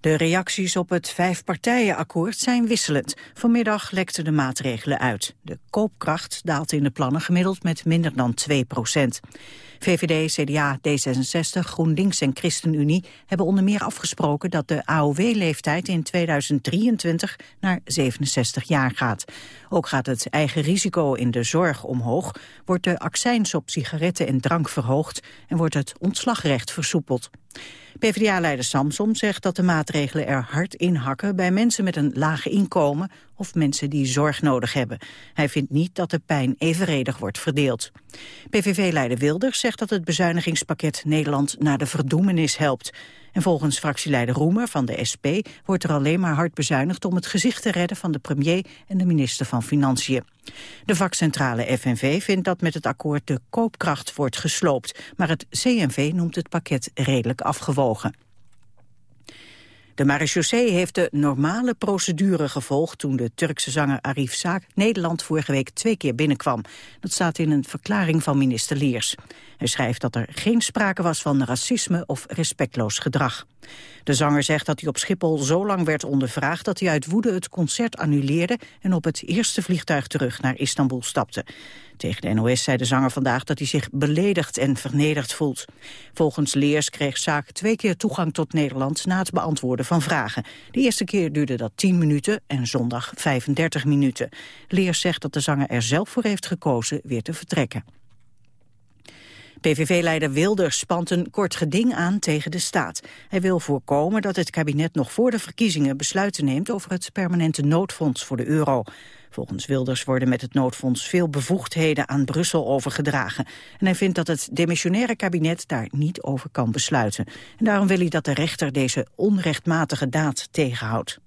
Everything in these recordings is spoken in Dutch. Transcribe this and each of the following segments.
De reacties op het vijfpartijenakkoord zijn wisselend. Vanmiddag lekten de maatregelen uit. De koopkracht daalt in de plannen gemiddeld met minder dan 2 procent. VVD, CDA, D66, GroenLinks en ChristenUnie hebben onder meer afgesproken dat de AOW-leeftijd in 2023 naar 67 jaar gaat. Ook gaat het eigen risico in de zorg omhoog, wordt de accijns op sigaretten en drank verhoogd en wordt het ontslagrecht versoepeld. PvdA-leider Samsom zegt dat de maatregelen er hard in hakken bij mensen met een laag inkomen of mensen die zorg nodig hebben. Hij vindt niet dat de pijn evenredig wordt verdeeld. PVV-leider Wilders zegt dat het bezuinigingspakket Nederland naar de verdoemenis helpt. En volgens fractieleider Roemer van de SP wordt er alleen maar hard bezuinigd om het gezicht te redden van de premier en de minister van Financiën. De vakcentrale FNV vindt dat met het akkoord de koopkracht wordt gesloopt, maar het CNV noemt het pakket redelijk afgewogen. De marechaussee heeft de normale procedure gevolgd toen de Turkse zanger Arif Saak Nederland vorige week twee keer binnenkwam. Dat staat in een verklaring van minister Leers. Hij schrijft dat er geen sprake was van racisme of respectloos gedrag. De zanger zegt dat hij op Schiphol zo lang werd ondervraagd dat hij uit woede het concert annuleerde en op het eerste vliegtuig terug naar Istanbul stapte. Tegen de NOS zei de zanger vandaag dat hij zich beledigd en vernederd voelt. Volgens Leers kreeg Zaak twee keer toegang tot Nederland na het beantwoorden van vragen. De eerste keer duurde dat 10 minuten en zondag 35 minuten. Leers zegt dat de zanger er zelf voor heeft gekozen weer te vertrekken. PVV-leider Wilders spant een kort geding aan tegen de staat. Hij wil voorkomen dat het kabinet nog voor de verkiezingen besluiten neemt over het permanente noodfonds voor de euro. Volgens Wilders worden met het noodfonds veel bevoegdheden aan Brussel overgedragen. En hij vindt dat het demissionaire kabinet daar niet over kan besluiten. En daarom wil hij dat de rechter deze onrechtmatige daad tegenhoudt.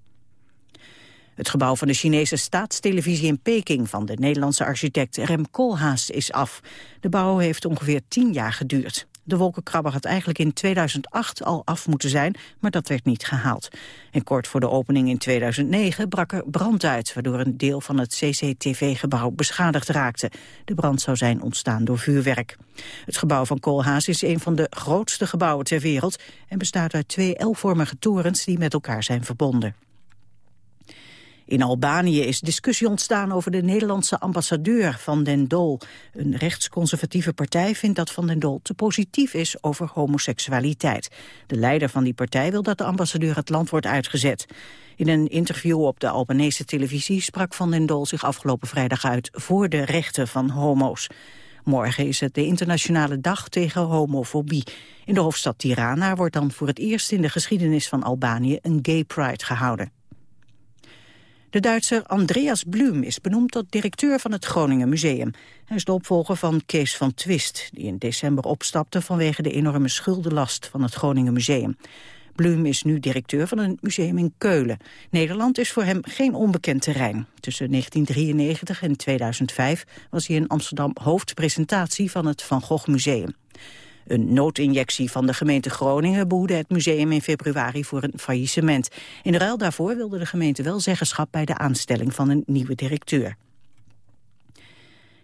Het gebouw van de Chinese staatstelevisie in Peking van de Nederlandse architect Rem Koolhaas is af. De bouw heeft ongeveer tien jaar geduurd. De wolkenkrabber had eigenlijk in 2008 al af moeten zijn, maar dat werd niet gehaald. En kort voor de opening in 2009 brak er brand uit, waardoor een deel van het CCTV-gebouw beschadigd raakte. De brand zou zijn ontstaan door vuurwerk. Het gebouw van Koolhaas is een van de grootste gebouwen ter wereld en bestaat uit twee L-vormige torens die met elkaar zijn verbonden. In Albanië is discussie ontstaan over de Nederlandse ambassadeur Van den Dol. Een rechtsconservatieve partij vindt dat Van den Dol te positief is over homoseksualiteit. De leider van die partij wil dat de ambassadeur het land wordt uitgezet. In een interview op de Albanese televisie sprak Van den Dol zich afgelopen vrijdag uit voor de rechten van homo's. Morgen is het de internationale dag tegen homofobie. In de hoofdstad Tirana wordt dan voor het eerst in de geschiedenis van Albanië een gay pride gehouden. De Duitser Andreas Blum is benoemd tot directeur van het Groningen Museum. Hij is de opvolger van Kees van Twist, die in december opstapte vanwege de enorme schuldenlast van het Groningen Museum. Blum is nu directeur van een museum in Keulen. Nederland is voor hem geen onbekend terrein. Tussen 1993 en 2005 was hij in Amsterdam hoofdpresentatie van het Van Gogh Museum. Een noodinjectie van de gemeente Groningen behoedde het museum in februari voor een faillissement. In ruil daarvoor wilde de gemeente wel zeggenschap bij de aanstelling van een nieuwe directeur.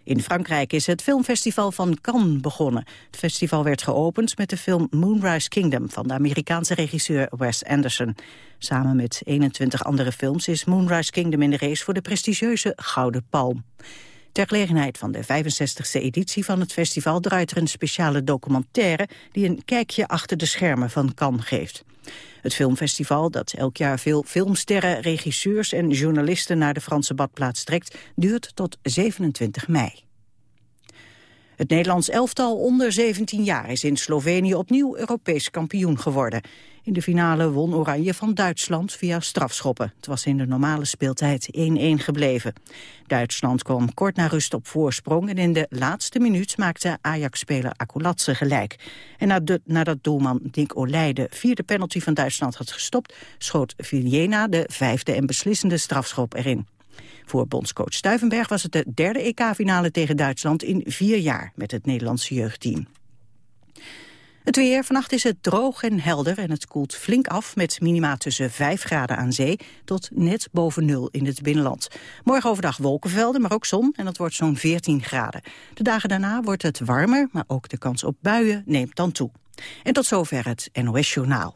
In Frankrijk is het filmfestival van Cannes begonnen. Het festival werd geopend met de film Moonrise Kingdom van de Amerikaanse regisseur Wes Anderson. Samen met 21 andere films is Moonrise Kingdom in de race voor de prestigieuze Gouden Palm. Ter gelegenheid van de 65e editie van het festival draait er een speciale documentaire die een kijkje achter de schermen van Cannes geeft. Het filmfestival, dat elk jaar veel filmsterren, regisseurs en journalisten naar de Franse badplaats trekt, duurt tot 27 mei. Het Nederlands elftal onder 17 jaar is in Slovenië opnieuw Europees kampioen geworden. In de finale won Oranje van Duitsland via strafschoppen. Het was in de normale speeltijd 1-1 gebleven. Duitsland kwam kort na rust op voorsprong... en in de laatste minuut maakte Ajax-speler Akulatse gelijk. En nadat, doelman Dick Olij de vierde penalty van Duitsland had gestopt... schoot Villena de vijfde en beslissende strafschop erin. Voor bondscoach Stuivenberg was het de derde EK-finale tegen Duitsland in vier jaar met het Nederlandse jeugdteam. Het weer. Vannacht is het droog en helder en het koelt flink af... met minima tussen 5 graden aan zee tot net boven nul in het binnenland. Morgen overdag wolkenvelden, maar ook zon en dat wordt zo'n 14 graden. De dagen daarna wordt het warmer, maar ook de kans op buien neemt dan toe. En tot zover het NOS Journaal.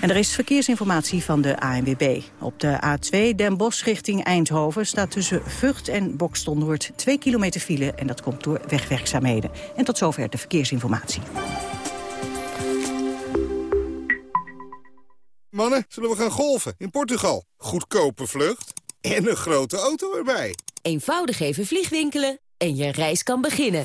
En er is verkeersinformatie van de ANWB. Op de A2 Den Bosch richting Eindhoven staat tussen Vught en Bokstolnoord 2 kilometer file en dat komt door wegwerkzaamheden. En tot zover de verkeersinformatie. Mannen, zullen we gaan golven in Portugal? Goedkope vlucht en een grote auto erbij. Eenvoudig even vliegwinkelen en je reis kan beginnen.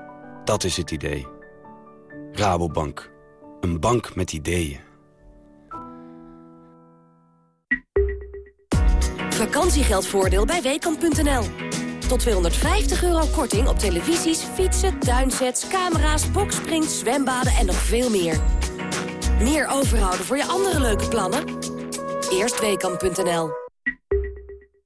Dat is het idee. Rabobank. Een bank met ideeën. Vakantiegeldvoordeel bij Weekamp.nl. Tot 250 euro korting op televisies, fietsen, tuinsets, camera's, boksprings, zwembaden en nog veel meer. Meer overhouden voor je andere leuke plannen? Eerst Weekamp.nl.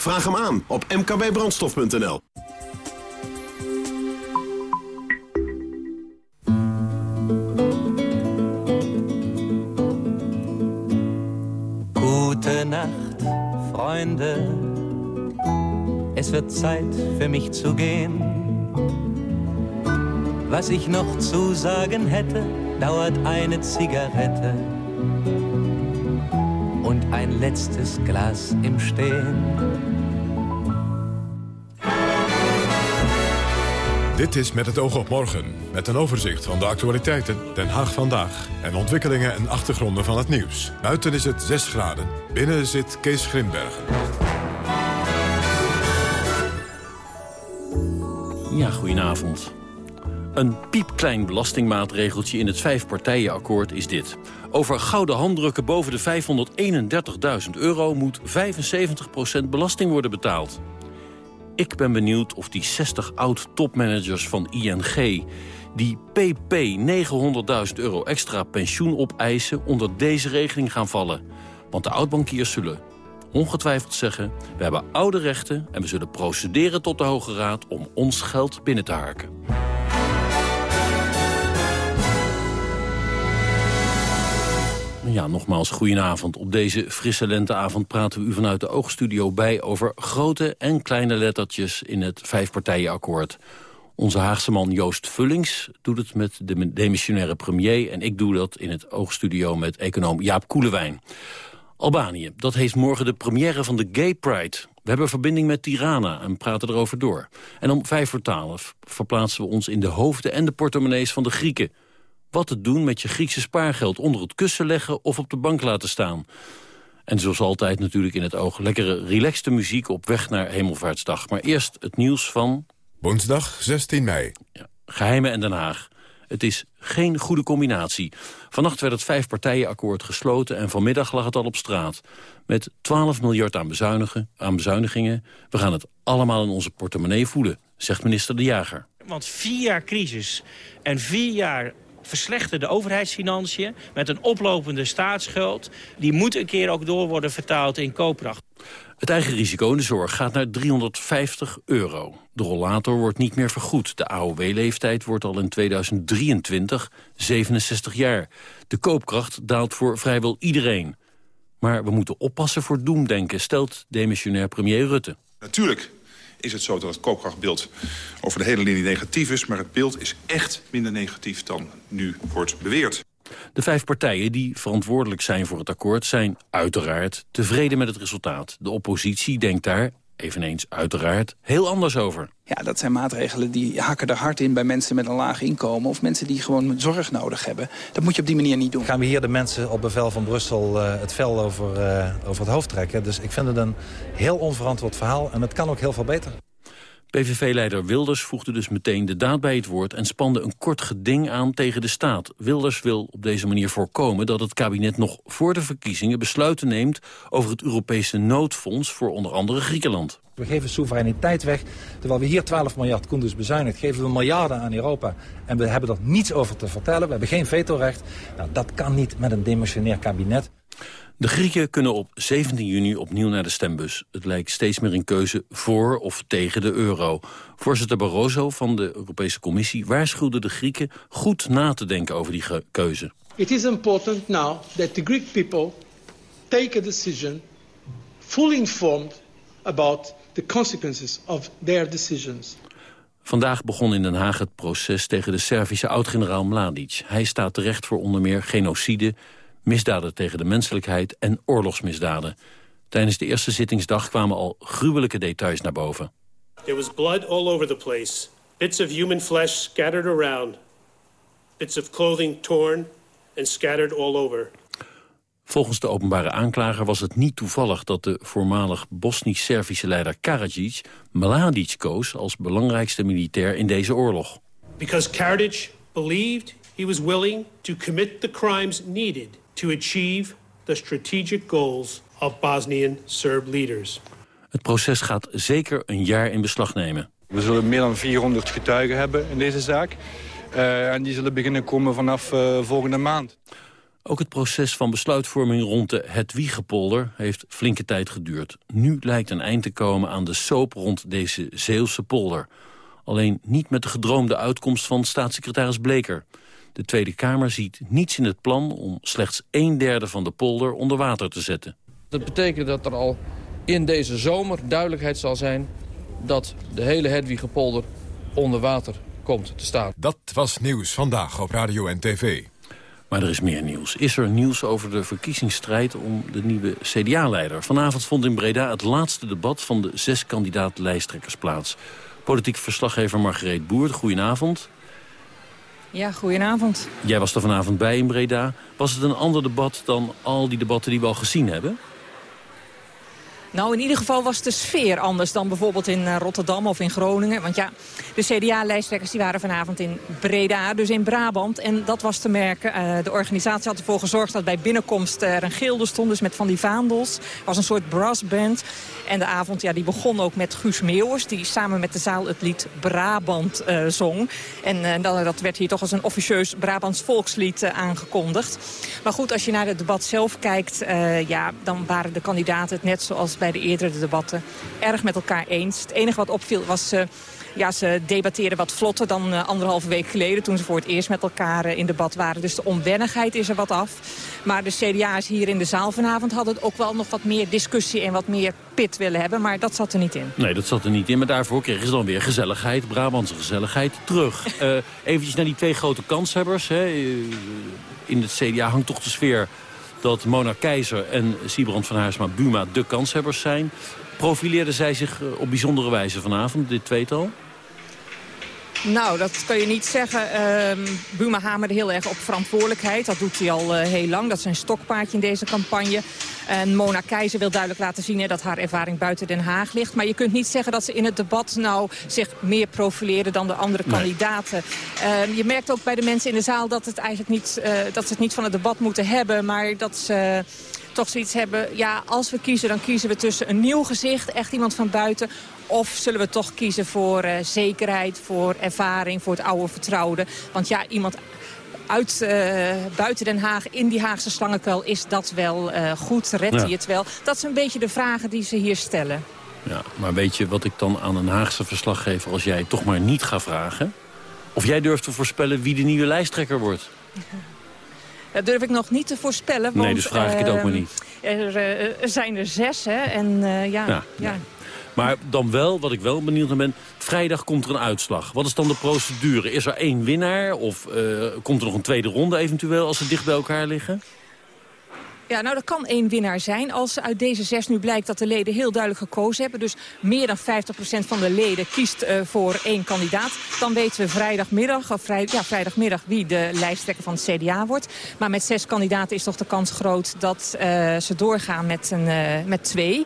Vraag hem aan op mkbbrandstof.nl. Gute Nacht, Freunde. Es wird Zeit für mich zu gehen. Was ich noch zu sagen hätte, dauert eine Zigarette und ein letztes Glas im Stehen. Dit is Met het oog op morgen, met een overzicht van de actualiteiten, Den Haag vandaag... en ontwikkelingen en achtergronden van het nieuws. Buiten is het 6 graden, binnen zit Kees Grimbergen. Ja, goedenavond. Een piepklein belastingmaatregeltje in het vijfpartijenakkoord is dit. Over gouden handdrukken boven de 531.000 euro moet 75% belasting worden betaald. Ik ben benieuwd of die 60 oud-topmanagers van ING... die pp 900.000 euro extra pensioen opeisen... onder deze regeling gaan vallen. Want de oudbankiers zullen ongetwijfeld zeggen... we hebben oude rechten en we zullen procederen tot de Hoge Raad... om ons geld binnen te harken. Ja, nogmaals, goedenavond. Op deze frisse lenteavond praten we u vanuit de oogstudio bij... over grote en kleine lettertjes in het vijfpartijenakkoord. Onze Haagse man Joost Vullings doet het met de demissionaire premier... en ik doe dat in het oogstudio met econoom Jaap Koelewijn. Albanië, dat heeft morgen de première van de Gay Pride. We hebben verbinding met Tirana en praten erover door. En om vijf voor twaalf verplaatsen we ons in de hoofden en de portemonnees van de Grieken wat te doen met je Griekse spaargeld onder het kussen leggen of op de bank laten staan. En zoals altijd natuurlijk in het oog lekkere relaxte muziek op weg naar Hemelvaartsdag. Maar eerst het nieuws van... Woensdag 16 mei. Ja, Geheimen en Den Haag. Het is geen goede combinatie. Vannacht werd het vijfpartijenakkoord gesloten en vanmiddag lag het al op straat. Met 12 miljard aan, bezuinigen, aan bezuinigingen. We gaan het allemaal in onze portemonnee voelen, zegt minister De Jager. Want vier jaar crisis en vier jaar verslechterde overheidsfinanciën... met een oplopende staatsschuld... die moet een keer ook door worden vertaald in koopkracht. Het eigen risico in de zorg gaat naar 350 euro. De rollator wordt niet meer vergoed. De AOW-leeftijd wordt al in 2023 67 jaar. De koopkracht daalt voor vrijwel iedereen. Maar we moeten oppassen voor doemdenken, stelt demissionair premier Rutte. Natuurlijk is het zo dat het koopkrachtbeeld over de hele linie negatief is... maar het beeld is echt minder negatief dan nu wordt beweerd. De vijf partijen die verantwoordelijk zijn voor het akkoord... zijn uiteraard tevreden met het resultaat. De oppositie denkt daar eveneens uiteraard heel anders over. Ja, dat zijn maatregelen die hakken er hard in bij mensen met een laag inkomen... of mensen die gewoon zorg nodig hebben. Dat moet je op die manier niet doen. Gaan we hier de mensen op bevel van Brussel uh, het vel over, uh, over het hoofd trekken. Dus ik vind het een heel onverantwoord verhaal en het kan ook heel veel beter. PVV-leider Wilders voegde dus meteen de daad bij het woord... en spande een kort geding aan tegen de staat. Wilders wil op deze manier voorkomen dat het kabinet nog voor de verkiezingen... besluiten neemt over het Europese noodfonds voor onder andere Griekenland. We geven soevereiniteit weg. Terwijl we hier 12 miljard konden dus geven we miljarden aan Europa. En we hebben er niets over te vertellen. We hebben geen vetorecht. Nou, dat kan niet met een demissionair kabinet. De Grieken kunnen op 17 juni opnieuw naar de stembus. Het lijkt steeds meer een keuze voor of tegen de euro. Voorzitter Barroso van de Europese Commissie waarschuwde de Grieken goed na te denken over die keuze. It is important now that the Greek people take a decision fully informed about the consequences of their decisions. Vandaag begon in Den Haag het proces tegen de Servische oud-generaal Mladic. Hij staat terecht voor onder meer genocide, misdaden tegen de menselijkheid en oorlogsmisdaden. Tijdens de eerste zittingsdag kwamen al gruwelijke details naar boven. There was blood all over the place. Bits of human flesh scattered around. Bits of clothing torn and scattered all over. Volgens de openbare aanklager was het niet toevallig dat de voormalig Bosnisch-Servische leider Karadzic Mladic koos als belangrijkste militair in deze oorlog. Because Karadzic believed he was willing to commit the crimes needed to achieve the strategic goals of Bosnian Serb leaders. Het proces gaat zeker een jaar in beslag nemen. We zullen meer dan 400 getuigen hebben in deze zaak. Uh, en die zullen beginnen komen vanaf uh, volgende maand. Ook het proces van besluitvorming rond de Hedwiegepolder heeft flinke tijd geduurd. Nu lijkt een eind te komen aan de soap rond deze Zeeuwse polder. Alleen niet met de gedroomde uitkomst van staatssecretaris Bleker. De Tweede Kamer ziet niets in het plan om slechts een derde van de polder onder water te zetten. Dat betekent dat er al in deze zomer duidelijkheid zal zijn dat de hele Hedwiegepolder onder water komt te staan. Dat was nieuws vandaag op Radio en TV. Maar er is meer nieuws. Is er nieuws over de verkiezingsstrijd om de nieuwe CDA-leider? Vanavond vond in Breda het laatste debat van de zes kandidaat-lijsttrekkers plaats. Politiek verslaggever Margreet Boer, goedenavond. Ja, goedenavond. Jij was er vanavond bij in Breda. Was het een ander debat dan al die debatten die we al gezien hebben? Nou, in ieder geval was de sfeer anders dan bijvoorbeeld in eh, Rotterdam of in Groningen. Want ja, de CDA-lijsttrekkers die waren vanavond in Breda, dus in Brabant. En dat was te merken. Uh, de organisatie had ervoor gezorgd dat bij binnenkomst er een gilde stond. Dus met van die vaandels. Was een soort brassband. En de avond ja, die begon ook met Guus Meeuwers. Die samen met de zaal het lied Brabant zong. En dat, werd hier toch als een officieus Brabants volkslied aangekondigd. Maar goed, als je naar het debat zelf kijkt... ja, dan waren de kandidaten het net zoals bij de eerdere debatten erg met elkaar eens. Het enige wat opviel was... Uh, ja, ze debatteren wat vlotter dan uh, anderhalve week geleden... toen ze voor het eerst met elkaar uh, in debat waren. Dus de onwennigheid is er wat af. Maar de CDA's hier in de zaal vanavond hadden ook wel nog wat meer discussie... en wat meer pit willen hebben, maar dat zat er niet in. Nee, dat zat er niet in, maar daarvoor kregen ze dan weer gezelligheid... Brabantse gezelligheid, terug. uh, eventjes naar die twee grote kanshebbers. Hè. In het CDA hangt toch de sfeer dat Mona Keizer en Siebrand van Haarsma Buma de kanshebbers zijn. Profileerden zij zich eh, op bijzondere wijze vanavond, dit tweetal? Nou, dat kan je niet zeggen. Uh, Buma hamerde heel erg op verantwoordelijkheid. Dat doet hij al uh, heel lang. Dat is zijn stokpaardje in deze campagne. En Mona Keizer wil duidelijk laten zien hè, dat haar ervaring buiten Den Haag ligt. Maar je kunt niet zeggen dat ze in het debat nou zich meer profileren dan de andere nee. kandidaten. Uh, je merkt ook bij de mensen in de zaal dat, het eigenlijk niet, uh, dat ze het niet van het debat moeten hebben. Maar dat ze toch zoiets hebben, ja, als we kiezen, dan kiezen we tussen een nieuw gezicht, echt iemand van buiten, of zullen we toch kiezen voor uh, zekerheid, voor ervaring, voor het oude vertrouwde. Want ja, iemand uit uh, buiten Den Haag, in die Haagse slangenkuil, is dat wel uh, goed? Redt ja. hij het wel? Dat zijn een beetje de vragen die ze hier stellen. Ja, maar weet je wat ik dan aan een Haagse verslaggever, als jij toch maar niet ga vragen? Of jij durft te voorspellen wie de nieuwe lijsttrekker wordt? Dat durf ik nog niet te voorspellen. Want, nee, dus vraag ik het ook maar niet. Er, er zijn er zes, hè. En ja. ja. Maar dan wel, wat ik wel benieuwd naar ben... vrijdag komt er een uitslag. Wat is dan de procedure? Is er één winnaar? Of uh, komt er nog een tweede ronde eventueel als ze dicht bij elkaar liggen? Ja, nou, er kan één winnaar zijn. Als uit deze zes nu blijkt dat de leden heel duidelijk gekozen hebben... dus meer dan 50% van de leden kiest uh, voor één kandidaat... dan weten we vrijdagmiddag, of ja, vrijdagmiddag wie de lijsttrekker van het CDA wordt. Maar met zes kandidaten is toch de kans groot dat uh, ze doorgaan met, een, uh, met twee.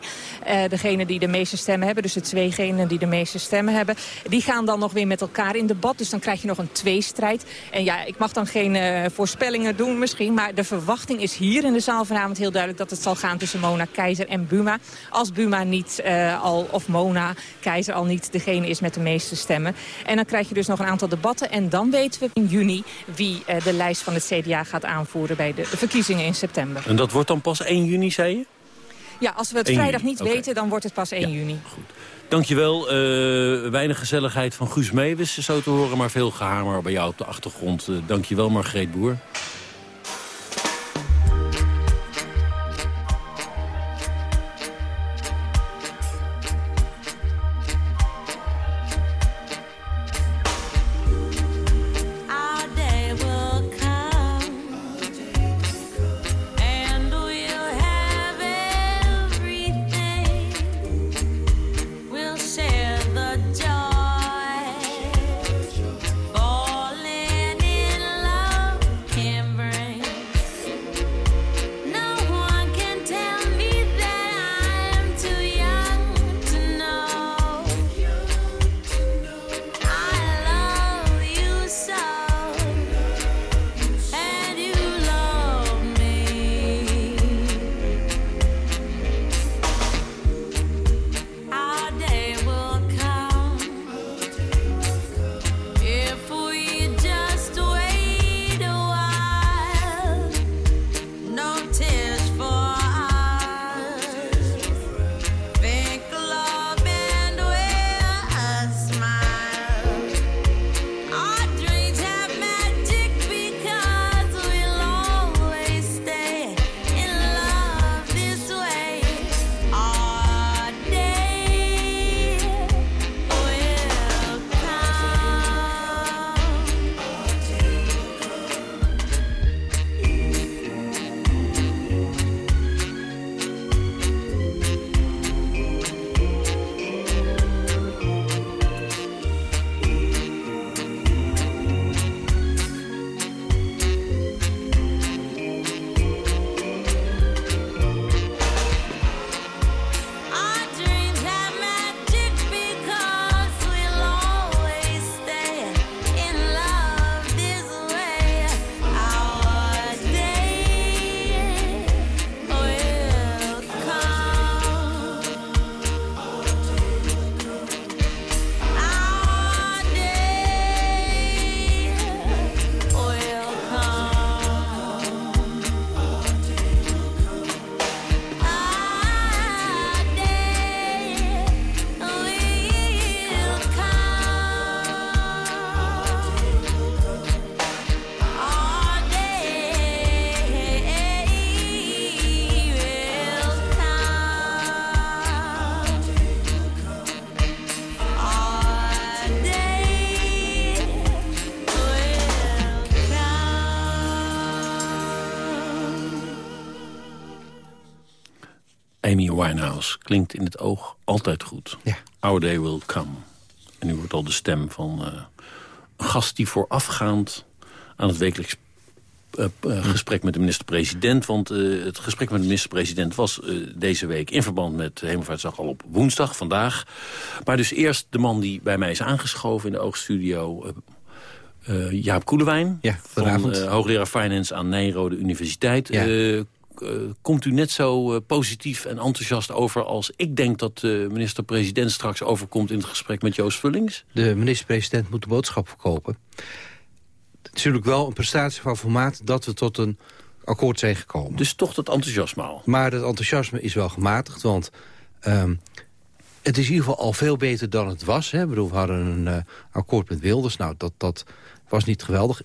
degene die de meeste stemmen hebben, dus de tweegenen die de meeste stemmen hebben... die gaan dan nog weer met elkaar in debat. Dus dan krijg je nog een tweestrijd. En ja, ik mag dan geen voorspellingen doen misschien... maar de verwachting is hier in de zaal vanavond heel duidelijk dat het zal gaan tussen Mona Keizer en Buma. Als Buma niet uh, al, of Mona Keizer al niet degene is met de meeste stemmen. En dan krijg je dus nog een aantal debatten. En dan weten we in juni wie uh, de lijst van het CDA gaat aanvoeren bij de verkiezingen in september. En dat wordt dan pas 1 juni, zei je? Ja, als we het vrijdag niet okay. weten, dan wordt het pas 1 ja, juni. Goed. Dankjewel. Uh, weinig gezelligheid van Guus Meewis, zo te horen, maar veel gehamer bij jou op de achtergrond. Uh, dankjewel, Margreet Boer. Winehouse klinkt in het oog altijd goed. Ja. Our day will come. En u wordt al de stem van uh, een gast die voorafgaand aan het wekelijks uh, uh, gesprek met de minister-president. Want het gesprek met de minister-president was deze week in verband met Hemelvaartsdag al op woensdag, vandaag. Maar dus eerst de man die bij mij is aangeschoven in de oogstudio... Jaap Koelewijn, ja, van hoogleraar Finance aan Nijrode Universiteit. Ja. Uh, komt u net zo uh, positief en enthousiast over... als ik denk dat de minister-president straks overkomt in het gesprek met Joost Vullings? De minister-president moet de boodschap verkopen. Het is natuurlijk wel een prestatie van formaat dat we tot een akkoord zijn gekomen. Dus toch dat enthousiasme al? Maar het enthousiasme is wel gematigd, want... Um, het is in ieder geval al veel beter dan het was. Hè. Ik bedoel, we hadden een uh, akkoord met Wilders. Nou, dat, dat was niet geweldig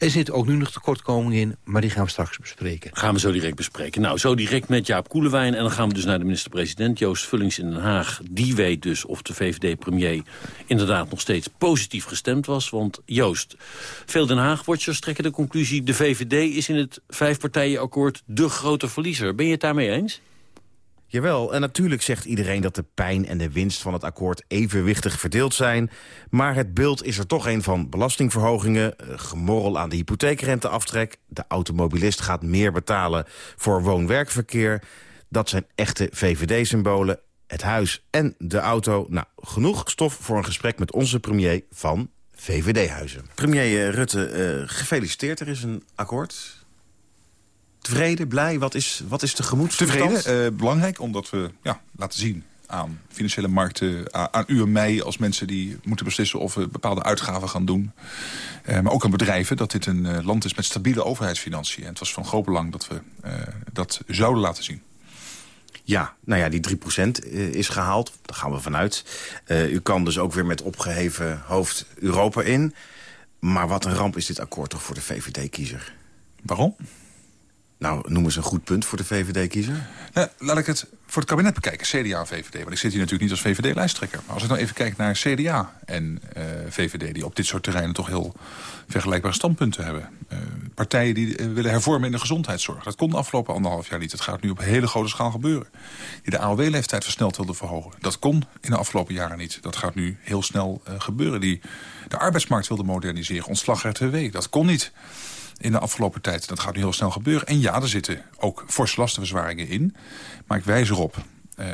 Er zitten ook nu nog tekortkomingen in, maar die gaan we straks bespreken. Gaan we zo direct bespreken. Nou, zo direct met Jaap Koelewijn. En dan gaan we dus naar de minister-president Joost Vullings in Den Haag. Die weet dus of de VVD-premier inderdaad nog steeds positief gestemd was. Want Joost, veel Den Haag-watchers trekken de conclusie... de VVD is in het vijfpartijenakkoord de grote verliezer. Ben je het daarmee eens? Jawel, en natuurlijk zegt iedereen dat de pijn en de winst van het akkoord evenwichtig verdeeld zijn. Maar het beeld is er toch een van belastingverhogingen, eh, gemorrel aan de hypotheekrenteaftrek. De automobilist gaat meer betalen voor woon-werkverkeer. Dat zijn echte VVD-symbolen. Het huis en de auto. Nou, genoeg stof voor een gesprek met onze premier van VVD-huizen. Premier eh, Rutte, uh, gefeliciteerd, er is een akkoord. Tevreden, blij? Wat is, wat is de gemoedstoestand? Tevreden, uh, belangrijk, omdat we ja, laten zien aan financiële markten, aan u en mij als mensen die moeten beslissen of we bepaalde uitgaven gaan doen. Uh, maar ook aan bedrijven dat dit een uh, land is met stabiele overheidsfinanciën. En het was van groot belang dat we dat zouden laten zien. Ja, nou ja, die 3% is gehaald. Daar gaan we vanuit. u kan dus ook weer met opgeheven hoofd Europa in. Maar wat een ramp is dit akkoord toch voor de VVD-kiezer? Waarom? Nou, noem eens een goed punt voor de VVD-kiezer. Nou, laat ik het voor het kabinet bekijken, CDA en VVD. Want ik zit hier natuurlijk niet als VVD-lijsttrekker. Maar als ik nou even kijk naar CDA en uh, VVD... die op dit soort terreinen toch heel vergelijkbare standpunten hebben. Uh, partijen die uh, willen hervormen in de gezondheidszorg. Dat kon de afgelopen anderhalf jaar niet. Dat gaat nu op hele grote schaal gebeuren. Die de AOW-leeftijd versneld wilden verhogen. Dat kon in de afgelopen jaren niet. Dat gaat nu heel snel gebeuren. Die de arbeidsmarkt wilde moderniseren. Ontslag RTW. Dat kon niet in de afgelopen tijd. Dat gaat nu heel snel gebeuren. En ja, er zitten ook forse lastenverzwaringen in. Maar ik wijs erop, uh,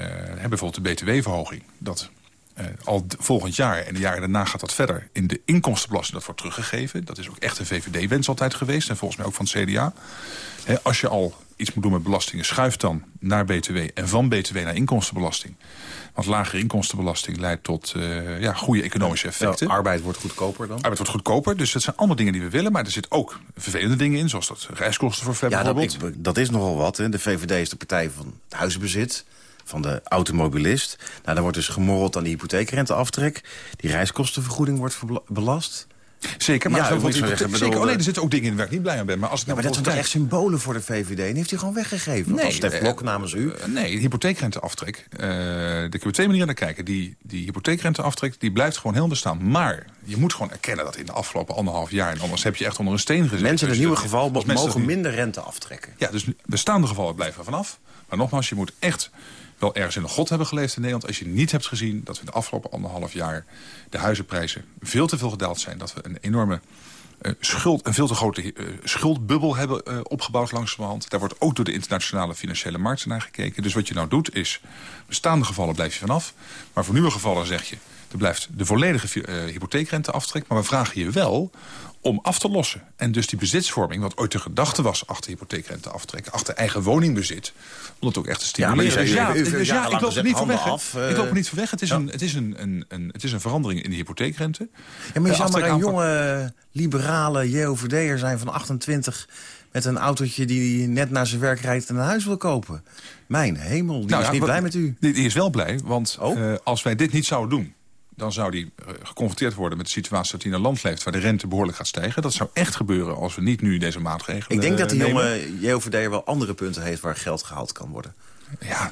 bijvoorbeeld de btw-verhoging... dat uh, al volgend jaar en de jaren daarna gaat dat verder... in de inkomstenbelasting dat wordt teruggegeven. Dat is ook echt een VVD-wens altijd geweest. En volgens mij ook van het CDA. Als je al iets moet doen met belastingen... schuif dan naar btw en van btw naar inkomstenbelasting. Want lagere inkomstenbelasting leidt tot uh, ja, goede economische effecten. arbeid wordt goedkoper dan? Arbeid wordt goedkoper, dus dat zijn allemaal dingen die we willen. Maar er zitten ook vervelende dingen in, zoals dat reiskosten voor ver ja, bijvoorbeeld. Dat, dat is nogal wat. Hè. De VVD is de partij van het huizenbezit van de automobilist. Nou, dan wordt dus gemorreld aan de hypotheekrenteaftrek. Die reiskostenvergoeding wordt belast. Zeker, maar ja, zo zeggen, zeker. Bedoel, Oh nee, er zitten ook dingen in waar ik niet blij aan ben. Maar, als ja, nou maar dat zijn toch echt symbolen voor de VVD? En heeft hij gewoon weggegeven? Nee, als Stef Blok uh, namens u. Uh, nee, hypotheekrenteaftrek. Uh, daar kunnen we twee manieren naar kijken. Die, die hypotheekrenteaftrek die blijft gewoon heel bestaan. Maar je moet gewoon erkennen dat in de afgelopen anderhalf jaar... en anders heb je echt onder een steen gezet. Mensen in dus een nieuwe geval mogen minder rente aftrekken. Ja, dus bestaande gevallen blijven er vanaf. Maar nogmaals, je moet echt wel ergens in de god hebben geleefd in Nederland... als je niet hebt gezien dat we de afgelopen anderhalf jaar... de huizenprijzen veel te veel gedaald zijn. Dat we een enorme uh, schuld, een veel te grote uh, schuldbubbel hebben uh, opgebouwd langzamerhand. Daar wordt ook door de internationale financiële markten naar gekeken. Dus wat je nou doet is, bestaande gevallen blijf je vanaf. Maar voor nieuwe gevallen zeg je, er blijft de volledige hypotheekrente aftrek. Maar we vragen je wel om af te lossen. En dus die bezitsvorming, wat ooit de gedachte was... achter hypotheekrente aftrekken, achter eigen woningbezit... om dat ook echt te stimuleren. Ja, dus ja, dus ja ik loop er niet voor weg. Af, uh, ik loop er niet voor weg. Het is, ja. een, het is, een, een, een, het is een verandering in de hypotheekrente. Ja, maar je zou maar een jonge, liberale JOVD'er zijn van 28... met een autootje die net naar zijn werk rijdt en een huis wil kopen. Mijn hemel, die nou, is niet blij met u. Die, die is wel blij, want oh? uh, als wij dit niet zouden doen dan zou die geconfronteerd worden met de situatie dat hij in een land leeft... waar de rente behoorlijk gaat stijgen. Dat zou echt gebeuren als we niet nu deze maatregelen Ik denk dat die nemen. jonge JOVD wel andere punten heeft waar geld gehaald kan worden. Ja,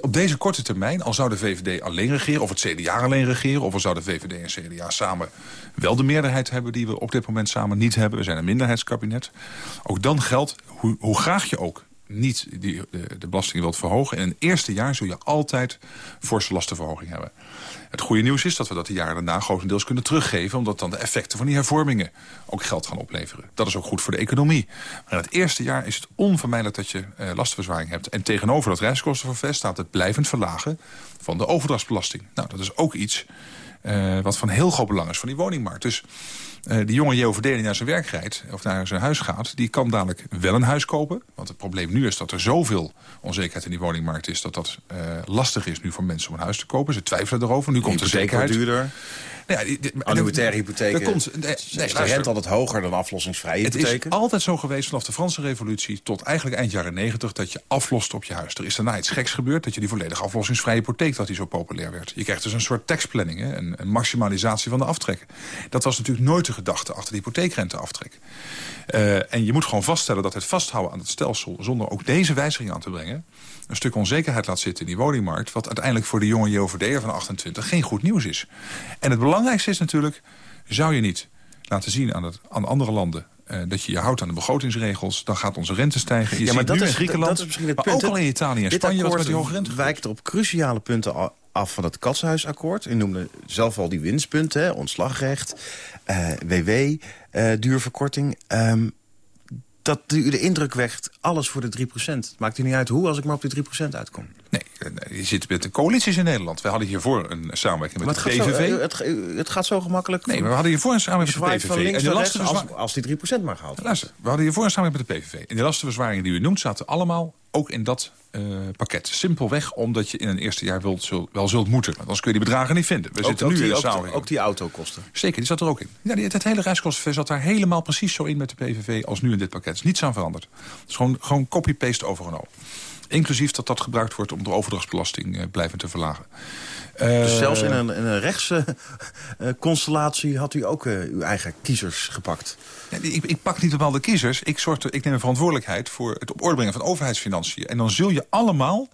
op deze korte termijn, al zou de VVD alleen regeren... of het CDA alleen regeren, of al zou de VVD en CDA samen wel de meerderheid hebben... die we op dit moment samen niet hebben. We zijn een minderheidskabinet. Ook dan geldt, hoe, hoe graag je ook niet die, de, de belastingen wilt verhogen... in het eerste jaar zul je altijd forse lastenverhoging hebben. Het goede nieuws is dat we dat de jaren daarna grotendeels kunnen teruggeven... omdat dan de effecten van die hervormingen ook geld gaan opleveren. Dat is ook goed voor de economie. Maar in het eerste jaar is het onvermijdelijk dat je uh, lastenverzwaring hebt. En tegenover dat reiskostenvervet staat het blijvend verlagen van de overdrachtsbelasting. Nou, dat is ook iets uh, wat van heel groot belang is van die woningmarkt. Dus die jonge JOVD die naar zijn werk rijdt, of naar zijn huis gaat... die kan dadelijk wel een huis kopen. Want het probleem nu is dat er zoveel onzekerheid in die woningmarkt is... dat dat uh, lastig is nu voor mensen om een huis te kopen. Ze twijfelen erover. Nu komt de zekerheid. duurder. Nou ja, Annuitaire hypotheken komt, nee, nee, is de rente altijd hoger dan aflossingsvrije hypotheken? Het is altijd zo geweest vanaf de Franse revolutie... tot eigenlijk eind jaren negentig dat je aflost op je huis. Er is daarna iets geks gebeurd dat je die volledig aflossingsvrije hypotheek... dat die zo populair werd. Je krijgt dus een soort taxplanning. Hè? Een, maximalisatie van de aftrekken. Dat was natuurlijk nooit de gedachte achter de hypotheekrenteaftrek. Uh, en je moet gewoon vaststellen dat het vasthouden aan het stelsel... zonder ook deze wijziging aan te brengen... een stuk onzekerheid laat zitten in die woningmarkt... wat uiteindelijk voor de jonge JOVD'er van 28 geen goed nieuws is. En het belangrijkste is natuurlijk... zou je niet laten zien aan, het, aan andere landen uh, dat je je houdt aan de begrotingsregels... dan gaat onze rente stijgen. Je ja, maar dat is, Griekenland, dat is misschien het punt, maar ook al in Italië en Spanje... wat met die hoge rente wijkt er op cruciale punten af van het katshuisakkoord. U noemde zelf al die winstpunten, hè, ontslagrecht, uh, WW, uh, duurverkorting... Um, dat u de indruk wekt, alles voor de 3%. Maakt u niet uit hoe, als ik maar op die 3% uitkom. Nee, je zit met de coalities in Nederland. We hadden hiervoor een samenwerking met de PVV. Zo, het, het, gaat zo gemakkelijk. Nee, maar we hadden hiervoor een samenwerking met de PVV. En de lasten als, als die 3% maar gehaald Luister, we hadden hiervoor een samenwerking met de PVV. En de lastenverzwaringen die u noemt zaten allemaal ook in dat uh, pakket. Simpelweg omdat je in een eerste jaar wilt, wel zult moeten. Want anders kun je die bedragen niet vinden. We ook, zitten ook nu die, in de samenwerking. Ook die autokosten. Zeker, die zat er ook in. Ja, die, het hele reiskostenver zat daar helemaal precies zo in met de PVV... als nu in dit pakket. is niets aan veranderd. Het is gewoon, gewoon copy-paste overgenomen. Inclusief dat dat gebruikt wordt om de overdrachtsbelasting uh, blijvend te verlagen. Dus uh, zelfs in een, in een rechtsconstellatie uh, had u ook uw eigen kiezers gepakt? Ik, ik, pak niet bepaalde kiezers. Ik, soort, ik neem een verantwoordelijkheid voor het op orde brengen van overheidsfinanciën. En dan zul je allemaal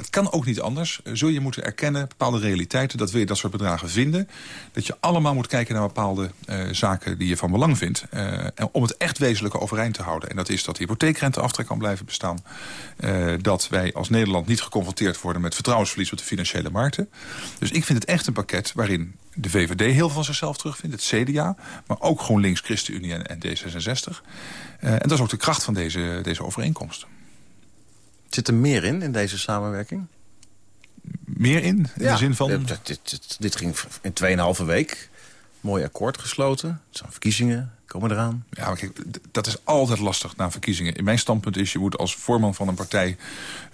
dat kan ook niet anders. Zul je moeten erkennen, bepaalde realiteiten... dat wil je dat soort bedragen vinden. Dat je allemaal moet kijken naar bepaalde uh, zaken die je van belang vindt. Uh, en om het echt wezenlijke overeind te houden. En dat is dat de hypotheekrenteaftrek kan blijven bestaan. Dat wij als Nederland niet geconfronteerd worden... met vertrouwensverlies op de financiële markten. Dus ik vind het echt een pakket waarin de VVD heel van zichzelf terugvindt. Het CDA, maar ook GroenLinks, ChristenUnie en, en D66. en dat is ook de kracht van deze, deze overeenkomst. Zit er meer in, in deze samenwerking? Meer in? In ja, de zin van... Dit, dit, dit ging in 2,5 week. Mooi akkoord gesloten. Het zijn verkiezingen, komen eraan. Ja, maar kijk, dat is altijd lastig na verkiezingen. In mijn standpunt is, je moet als voorman van een partij...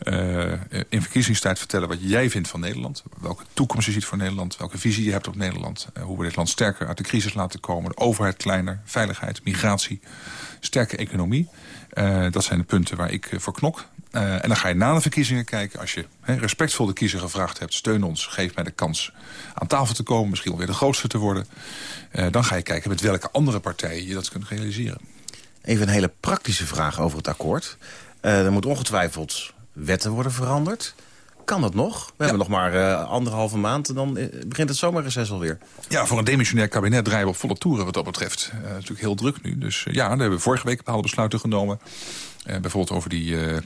Uh, in verkiezingstijd vertellen wat jij vindt van Nederland. Welke toekomst je ziet voor Nederland. Welke visie je hebt op Nederland. Uh, hoe we dit land sterker uit de crisis laten komen. De overheid kleiner, veiligheid, migratie, sterke economie. Uh, dat zijn de punten waar ik voor knok. Uh, en dan ga je na de verkiezingen kijken. Als je he, respectvol de kiezer gevraagd hebt... steun ons, geef mij de kans aan tafel te komen... misschien weer de grootste te worden. Uh, dan ga je kijken met welke andere partijen je dat kunt realiseren. Even een hele praktische vraag over het akkoord. Uh, er moet ongetwijfeld wetten worden veranderd. Kan dat nog? We ja. hebben nog maar anderhalve maand en dan begint het zomerreces alweer. Ja, voor een demissionair kabinet draaien we op volle toeren wat dat betreft. Natuurlijk heel druk nu. Dus ja, daar hebben we vorige week bepaalde besluiten genomen. Uh, bijvoorbeeld over die uh, uh,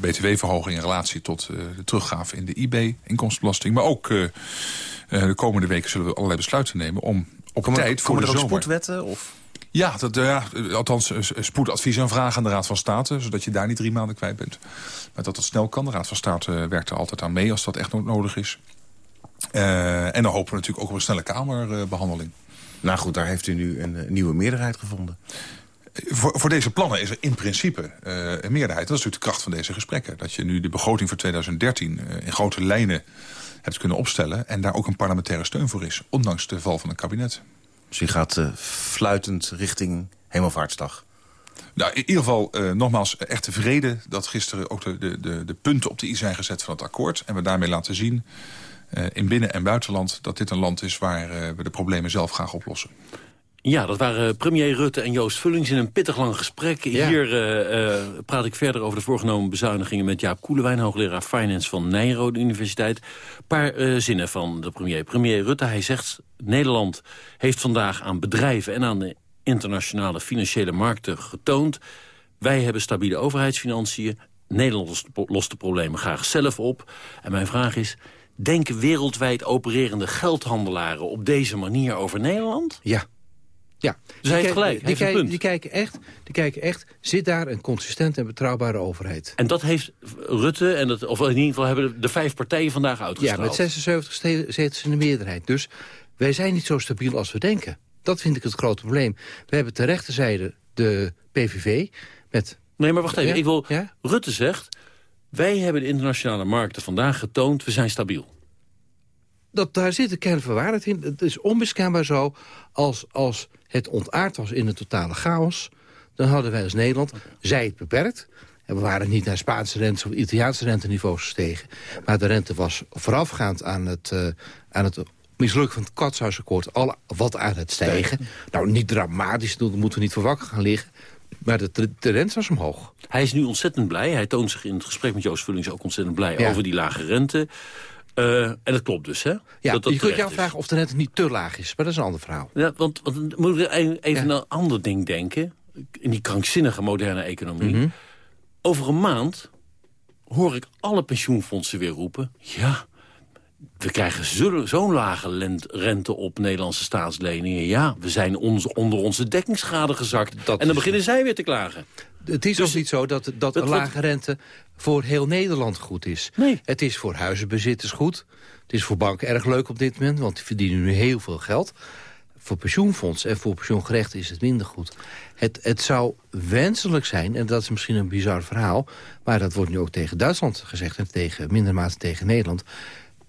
btw-verhoging in relatie tot de teruggave in de IB-inkomstenbelasting. Maar ook de komende weken zullen we allerlei besluiten nemen om op komen tijd voor de er ook sportwetten? Of? Ja, dat, ja, althans spoedadvies en vragen aan de Raad van State... zodat je daar niet drie maanden kwijt bent. Maar dat dat snel kan. De Raad van State werkt er altijd aan mee als dat echt nodig is. en dan hopen we natuurlijk ook op een snelle Kamerbehandeling. Nou goed, daar heeft u nu een nieuwe meerderheid gevonden. Voor, voor, deze plannen is er in principe uh, een meerderheid. Dat is natuurlijk de kracht van deze gesprekken. Dat je nu de begroting voor 2013 uh, in grote lijnen hebt kunnen opstellen... en daar ook een parlementaire steun voor is, ondanks de val van het kabinet. Dus je gaat uh, fluitend richting Hemelvaartsdag? Nou, in ieder geval uh, nogmaals echt tevreden dat gisteren ook de, de, de, de punten op de i zijn gezet van het akkoord. En we daarmee laten zien uh, in binnen- en buitenland dat dit een land is waar uh, we de problemen zelf graag oplossen. Ja, dat waren premier Rutte en Joost Vullings in een pittig lang gesprek. Ja. Hier uh, uh, praat ik verder over de voorgenomen bezuinigingen... met Jaap Koelewijn, hoogleraar Finance van Nijrode Universiteit. Een paar uh, zinnen van de premier. Premier Rutte, hij zegt... Nederland heeft vandaag aan bedrijven en aan de internationale financiële markten getoond... wij hebben stabiele overheidsfinanciën. Nederland lost de problemen graag zelf op. En mijn vraag is... Denken wereldwijd opererende geldhandelaren op deze manier over Nederland? Ja. Ja, dus hij heeft gelijk. Die, die, die, kijken echt, die kijken echt, zit daar een consistent en betrouwbare overheid. En dat heeft Rutte, en dat, of in ieder geval hebben de vijf partijen vandaag uitgestraald. Ja, met 76 zetels in de meerderheid. Dus wij zijn niet zo stabiel als we denken. Dat vind ik het grote probleem. We hebben ter rechterzijde de PVV met... Nee, maar wacht even. Ja? Ik wil, ja? Rutte zegt, wij hebben de internationale markten vandaag getoond, we zijn stabiel dat, daar zit de kern van waarheid in. Het is onmiskenbaar zo, als, als het ontaard was in een totale chaos... dan hadden wij als Nederland, zij het beperkt... En we waren niet naar Spaanse rente of Italiaanse renteniveaus gestegen. Maar de rente was voorafgaand aan het, uh, aan het mislukking van het katshuisakkoord al wat aan het stijgen. Nou, niet dramatisch, daar moeten we niet voor wakker gaan liggen. Maar de, de, de rente was omhoog. Hij is nu ontzettend blij. Hij toont zich in het gesprek met Joost Vullings ook ontzettend blij Ja. over die lage rente. Eh, en dat klopt dus, hè? Ja, dat dat je kunt is. afvragen of de rente niet te laag is. Maar dat is een ander verhaal. Ja, want, want dan moet ik even even aan een ander ding denken. In die krankzinnige moderne economie. Mhm. Over een maand hoor ik alle pensioenfondsen weer roepen... ja, we krijgen zo- zo'n lage rente op Nederlandse staatsleningen. Ja, we zijn ons, onder onze dekkingsgraden gezakt. en dan beginnen zij weer te klagen. Het is dus niet zo dat, dat een lage rente voor heel Nederland goed is. Nee. Het is voor huizenbezitters goed. Het is voor banken erg leuk op dit moment, want die verdienen nu heel veel geld. Voor pensioenfondsen en voor pensioengerechten is het minder goed. Het, het zou wenselijk zijn, en dat is misschien een bizar verhaal... maar dat wordt nu ook tegen Duitsland gezegd en tegen, minder mate tegen Nederland...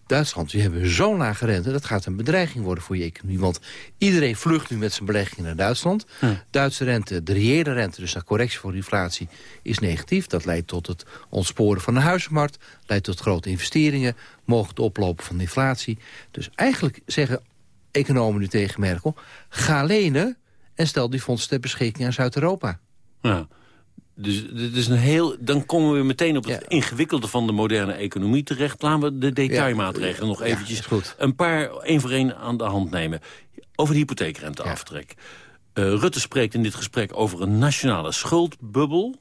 Duitsland, die hebben zo'n lage rente... dat gaat een bedreiging worden voor je economie. Want iedereen vlucht nu met zijn beleggingen naar Duitsland. Duitse rente, de reële rente, dus de correctie voor inflatie... is negatief. Dat leidt tot het ontsporen van de huizenmarkt... leidt tot grote investeringen, mogelijk oplopen van de inflatie. Dus eigenlijk zeggen economen nu tegen Merkel... ga lenen en stel die fondsen ter beschikking aan Zuid-Europa. Ja. Dus dit is een heel, dan komen we meteen op het ingewikkelde van de moderne economie terecht. Laten we de detailmaatregelen nog eventjes een paar één voor één aan de hand nemen. Over de hypotheekrenteaftrek. Eh, Rutte spreekt in dit gesprek over een nationale schuldbubbel.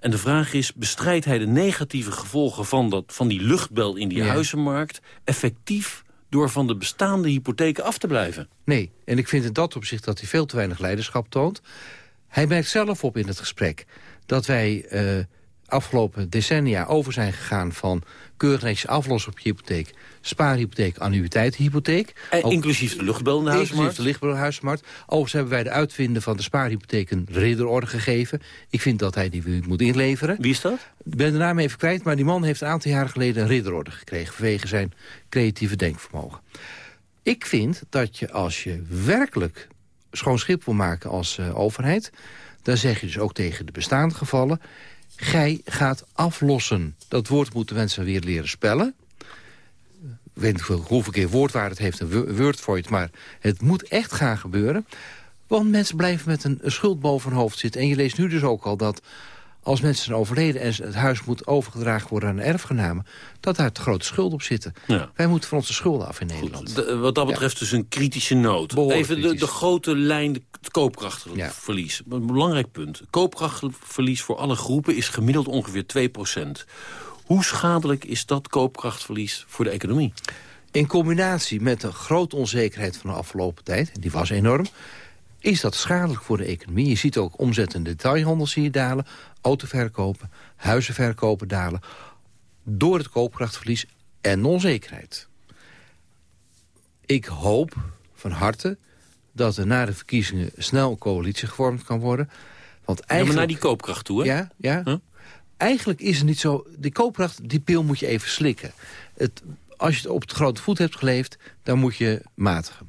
En de vraag is, bestrijdt hij de negatieve gevolgen van, dat, van die luchtbel in die Ja. huizenmarkt... effectief door van de bestaande hypotheken af te blijven? Nee, en ik vind in dat opzicht dat hij veel te weinig leiderschap toont. Hij merkt zelf op in het gesprek dat wij eh, afgelopen decennia over zijn gegaan... van keurig netjes aflossen op je hypotheek, spaarhypotheek, annuïteitenhypotheek. En Ook- inclusief de luchtbel Inclusief de huizenmarkt. Overigens hebben wij de uitvinder van de spaarhypotheek een ridderorde gegeven. Ik vind dat hij die moet inleveren. Wie is dat? Ik ben de naam even kwijt, maar die man heeft een aantal jaren geleden een ridderorde gekregen... vanwege zijn creatieve denkvermogen. Ik vind dat je als je werkelijk schoon schip wil maken als eh, overheid... dan zeg je dus ook tegen de bestaande gevallen... gij gaat aflossen. Dat woord moeten mensen weer leren spellen. Ik weet niet hoeveel- keer woordwaarde het heeft, een wo- word voor het... maar het moet echt gaan gebeuren. Want mensen blijven met een schuld boven hun hoofd zitten. En je leest nu dus ook al dat als mensen zijn overleden... en het huis moet overgedragen worden aan erfgenamen... dat daar te grote schulden op zitten. Ja. Wij moeten van onze schulden af in Nederland. De- wat dat betreft dus een kritische noot. Behoorlijk Even de, de grote lijn, het koopkrachtverlies. Een belangrijk punt. Koopkrachtverlies voor alle groepen is gemiddeld ongeveer 2% Hoe schadelijk is dat koopkrachtverlies voor de economie? In combinatie met de grote onzekerheid van de afgelopen tijd... en die was enorm, is dat schadelijk voor de economie. Je ziet ook omzet en detailhandel zie je dalen... autoverkopen, huizenverkopen dalen... door het koopkrachtverlies en onzekerheid. Ik hoop van harte dat er na de verkiezingen snel een coalitie gevormd kan worden. Want Ja, maar eigenlijk... naar die koopkracht toe, hè? Ja, ja. Eigenlijk is het niet zo... Die koopkracht, die pil moet je even slikken. Het, als je het op het grote voet hebt geleefd, dan moet je matigen.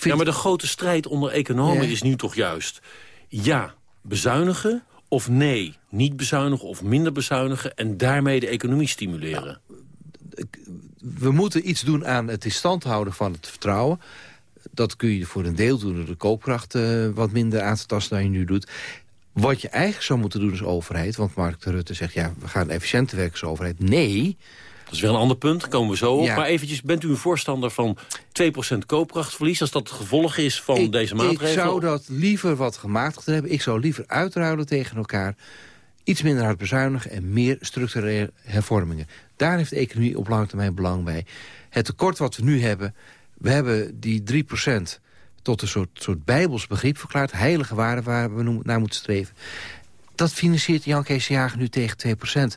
Ja, maar de grote strijd onder economen Ja. is nu toch juist... ja, bezuinigen of nee, niet bezuinigen of minder bezuinigen... en daarmee de economie stimuleren. We moeten iets doen aan het in stand houden van het vertrouwen. Dat kun je voor een deel doen door de koopkracht eh, wat minder aan te tasten dan je nu doet. Wat je eigenlijk zou moeten doen als overheid... want Mark de Rutte zegt, ja, we gaan efficiënter werken als overheid. Nee, Dat is weer een ander punt, daar komen we zo op. Ja. Maar eventjes, bent u een voorstander van 2% koopkrachtverlies... als dat het gevolg is van ik, deze maatregel? Ik zou dat liever wat gematigder hebben. Ik zou liever uitruilen tegen elkaar. Iets minder hard bezuinigen en meer structurele hervormingen. Daar heeft de economie op lange termijn belang bij. Het tekort wat we nu hebben... we hebben die 3% tot een soort, soort bijbels begrip verklaard. Heilige waarde waar we naar moeten streven. Dat financiert Jan Kees Jager nu tegen 2%.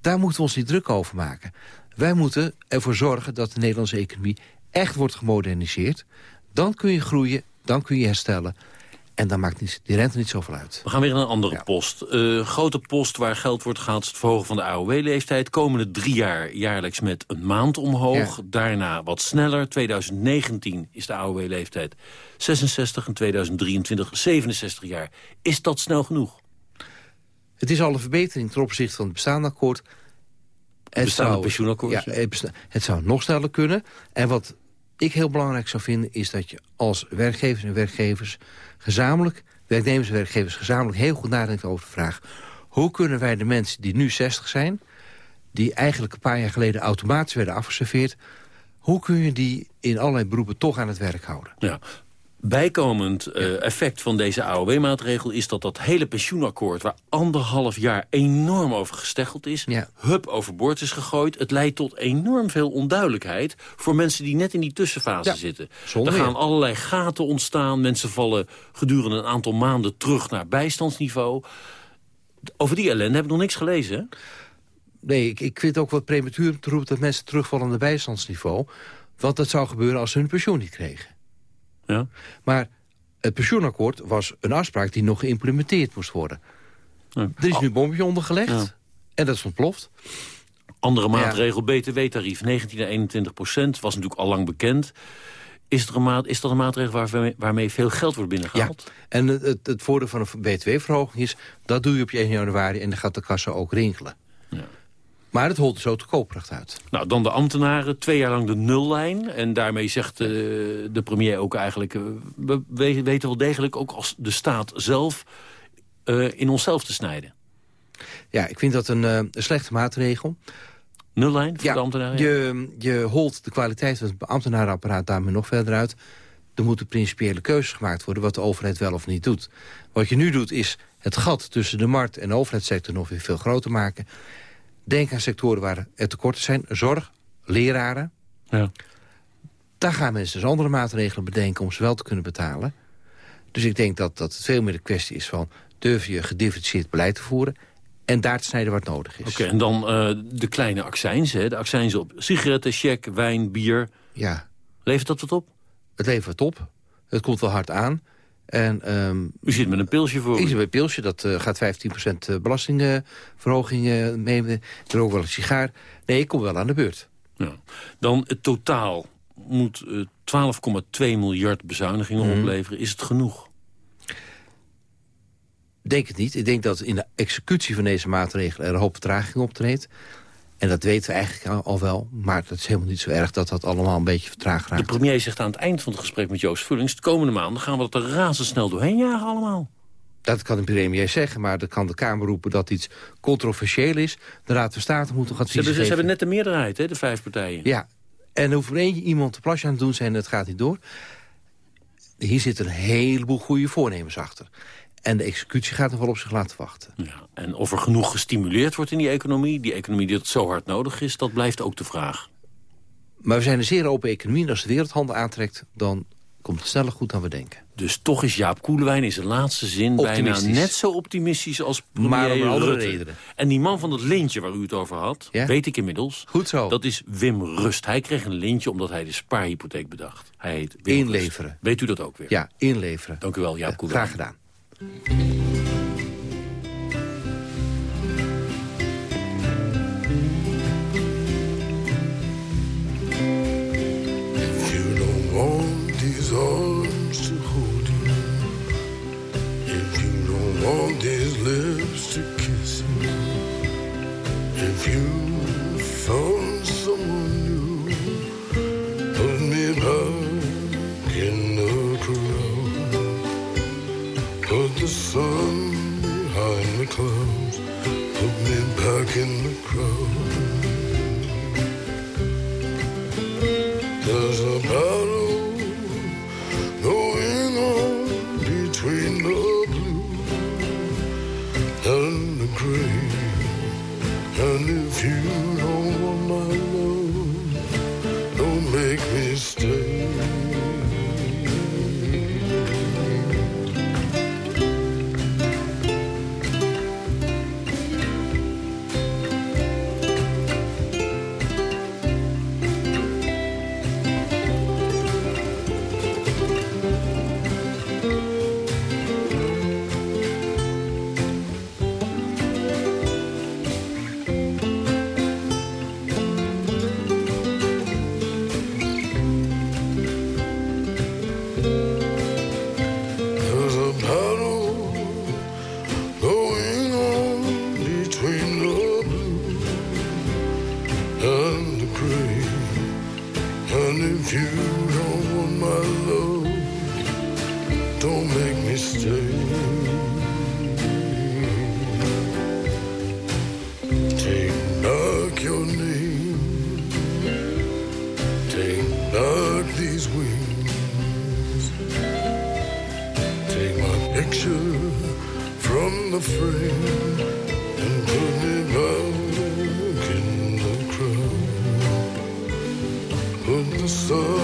Daar moeten we ons niet druk over maken. Wij moeten ervoor zorgen dat de Nederlandse economie echt wordt gemoderniseerd. Dan kun je groeien, dan kun je herstellen. En dan maakt niet, die rente niet zoveel uit. We gaan weer naar een andere post. Eh, grote post waar geld wordt gehaald... is het verhogen van de AOW-leeftijd. Komende drie jaar jaarlijks met een maand omhoog. Daarna wat sneller. 2019 is de AOW-leeftijd 66 en 2023 67 jaar. Is dat snel genoeg? Het is al een verbetering ten opzichte van het bestaande akkoord. Het bestaande pensioenakkoord, Ja, het zou nog sneller kunnen. En wat ik heel belangrijk zou vinden... is dat je als werkgevers en werkgevers gezamenlijk... werknemers en werkgevers gezamenlijk heel goed nadenkt over de vraag... hoe kunnen wij de mensen die nu 60 zijn... die eigenlijk een paar jaar geleden automatisch werden afgeserveerd... hoe kun je die in allerlei beroepen toch aan het werk houden? Ja, Bijkomend uh, effect van deze AOW-maatregel is dat dat hele pensioenakkoord... waar anderhalf jaar enorm over gesteggeld is... hup overboord is gegooid. Het leidt tot enorm veel onduidelijkheid... voor mensen die net in die tussenfase zitten. Er gaan allerlei gaten ontstaan. Mensen vallen gedurende een aantal maanden terug naar bijstandsniveau. Over die ellende heb ik nog niks gelezen, hè? Nee, ik, ik vind het ook wat prematuur te roepen... dat mensen terugvallen naar bijstandsniveau. Want dat zou gebeuren als ze hun pensioen niet kregen. Ja. Maar het pensioenakkoord was een afspraak die nog geïmplementeerd moest worden. Ja. Er is nu een bombje ondergelegd en dat is ontploft. Andere maatregel, btw-tarief, 19 naar 21 procent, was natuurlijk al lang bekend. Is, er een maat, is dat een maatregel waarmee, waarmee veel geld wordt binnengehaald? Ja, en het, het, het voordeel van een btw-verhoging is... dat doe je op 1 januari en dan gaat de kassa ook rinkelen. Ja. Maar het holt zo te koopkracht uit. Nou, dan de ambtenaren, twee jaar lang de nullijn. En daarmee zegt uh, de premier ook eigenlijk... Uh, we weten wel degelijk ook als de staat zelf uh, in onszelf te snijden. Ja, ik vind dat een, een slechte maatregel. Nullijn voor ja, de ambtenaren? Je, je holt de kwaliteit van het ambtenarenapparaat daarmee nog verder uit. Er moeten principiële keuzes gemaakt worden wat de overheid wel of niet doet. Wat je nu doet is het gat tussen de markt en de overheidssector nog weer veel groter maken. Denk aan sectoren waar er tekorten zijn. Zorg, leraren. Ja. Daar gaan mensen dus andere maatregelen bedenken om ze wel te kunnen betalen. Dus ik denk dat, dat het veel meer de kwestie is van... durf je gedifferentieerd beleid te voeren... en daar te snijden wat nodig is. Oké, en dan uh, de kleine accijns, hè? de accijns op sigaretten, check, wijn, bier. Ja. Levert dat wat op? Het levert op. Het komt wel hard aan. En, um, u zit met een pilsje voor Ik zit met een pilsje, dat uh, gaat 15% belastingverhoging uh, mee. Ik ook wel een sigaar. Nee, ik kom wel aan de beurt. Ja. Dan het totaal moet uh, 12,2 miljard bezuinigingen mm. opleveren. Is het genoeg? Denk het niet. Ik denk dat in de executie van deze maatregelen er een hoop vertraging optreedt. En dat weten we eigenlijk al wel. Maar het is helemaal niet zo erg dat dat allemaal een beetje vertraagd raakt. De premier zegt aan het eind van het gesprek met Joost Vullings... de komende maanden gaan we dat er razendsnel doorheen jagen allemaal. Dat kan de premier zeggen, maar dan kan de Kamer roepen dat iets controversieel is. De Raad van State moet toch advies ze hebben, Ze hebben net de meerderheid, hè, de vijf partijen. Ja, en hoeft er eentje iemand te plasje aan te doen zijn en het gaat niet door. Hier zitten een heleboel goede voornemens achter. En de executie gaat nog wel op zich laten wachten. Ja, en of er genoeg gestimuleerd wordt in die economie... die economie die het zo hard nodig is, dat blijft ook de vraag. Maar we zijn een zeer open economie. En als de wereld handen aantrekt, dan komt het sneller goed dan we denken. Dus toch is Jaap Koelewijn in zijn laatste zin bijna net zo optimistisch als premier Maar om andere Rutte. redenen. En die man van dat lintje waar u het over had, Ja? weet ik inmiddels. Goed zo. Dat is Wim Rust. Hij kreeg een lintje omdat hij de spaarhypotheek bedacht. Hij heet Wim Inleveren. Rust. Weet u dat ook weer? Ja, inleveren. Dank u wel, Jaap Koelewijn. Graag gedaan. Thank you. Sun behind the clouds, put me back in the crowd. There's a if you don't want my love, don't make me stay. Take back your name, take back these wings, take my picture from the frame. So.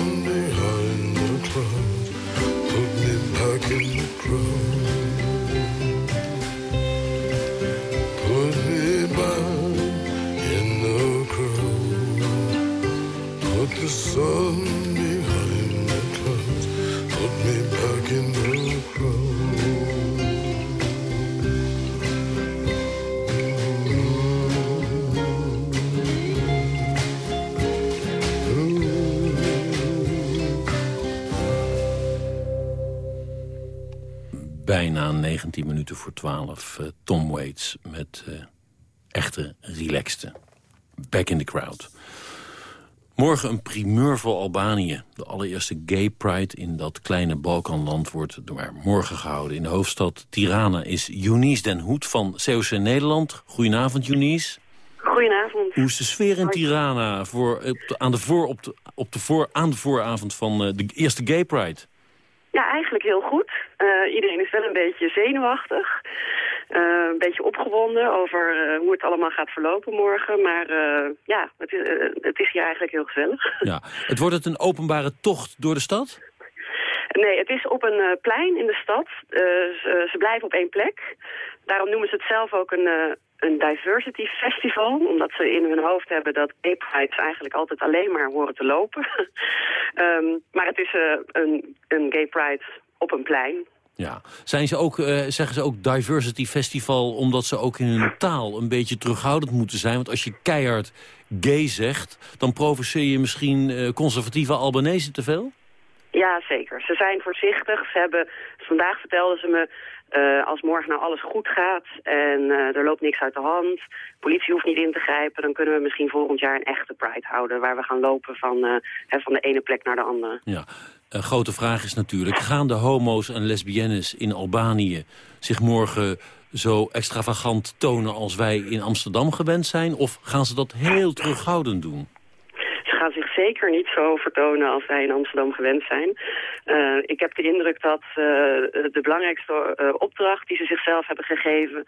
19 minuten voor 12. eh, Tom Waits met eh, echte relaxte. Back in the crowd. Morgen een primeur voor Albanië. De allereerste gay pride in dat kleine Balkanland wordt door morgen gehouden. In de hoofdstad Tirana is Eunice den Hoed van COC Nederland. Goedenavond Eunice. Goedenavond. Hoe is de sfeer in Tirana voor, op de, aan, de voor, op de, op de voor, aan de vooravond van eh, de eerste gay pride? Ja, eigenlijk heel goed. Eh, iedereen is wel een beetje zenuwachtig. Eh, een beetje opgewonden over eh, hoe het allemaal gaat verlopen morgen. Maar ja, het is, het is hier eigenlijk heel gezellig. Ja. Het wordt het een openbare tocht door de stad? Nee, het is op een plein in de stad. Ze, ze blijven op één plek. Daarom noemen ze het zelf ook een, een diversity festival. Omdat ze in hun hoofd hebben dat gay eigenlijk altijd alleen maar horen te lopen. Ehm, maar het is een, een gay pride op een plein. Ja. Zijn ze ook, eh, zeggen ze ook diversity festival omdat ze ook in hun taal een beetje terughoudend moeten zijn? Want als je keihard gay zegt, dan provoceer je misschien eh, conservatieve Albanese te veel? Ja, zeker. Ze zijn voorzichtig. Ze hebben, vandaag vertelden ze me, eh, als morgen nou alles goed gaat en eh, er loopt niks uit de hand, politie hoeft niet in te grijpen, dan kunnen we misschien volgend jaar een echte Pride houden, waar we gaan lopen van, eh, van de ene plek naar de andere. Ja. Een grote vraag is natuurlijk, gaan de homo's en lesbiennes in Albanië zich morgen zo extravagant tonen als wij in Amsterdam gewend zijn? Of gaan ze dat heel terughoudend doen? Zeker niet zo vertonen als wij in Amsterdam gewend zijn. Eh, ik heb de indruk dat eh, de belangrijkste eh, opdracht die ze zichzelf hebben gegeven...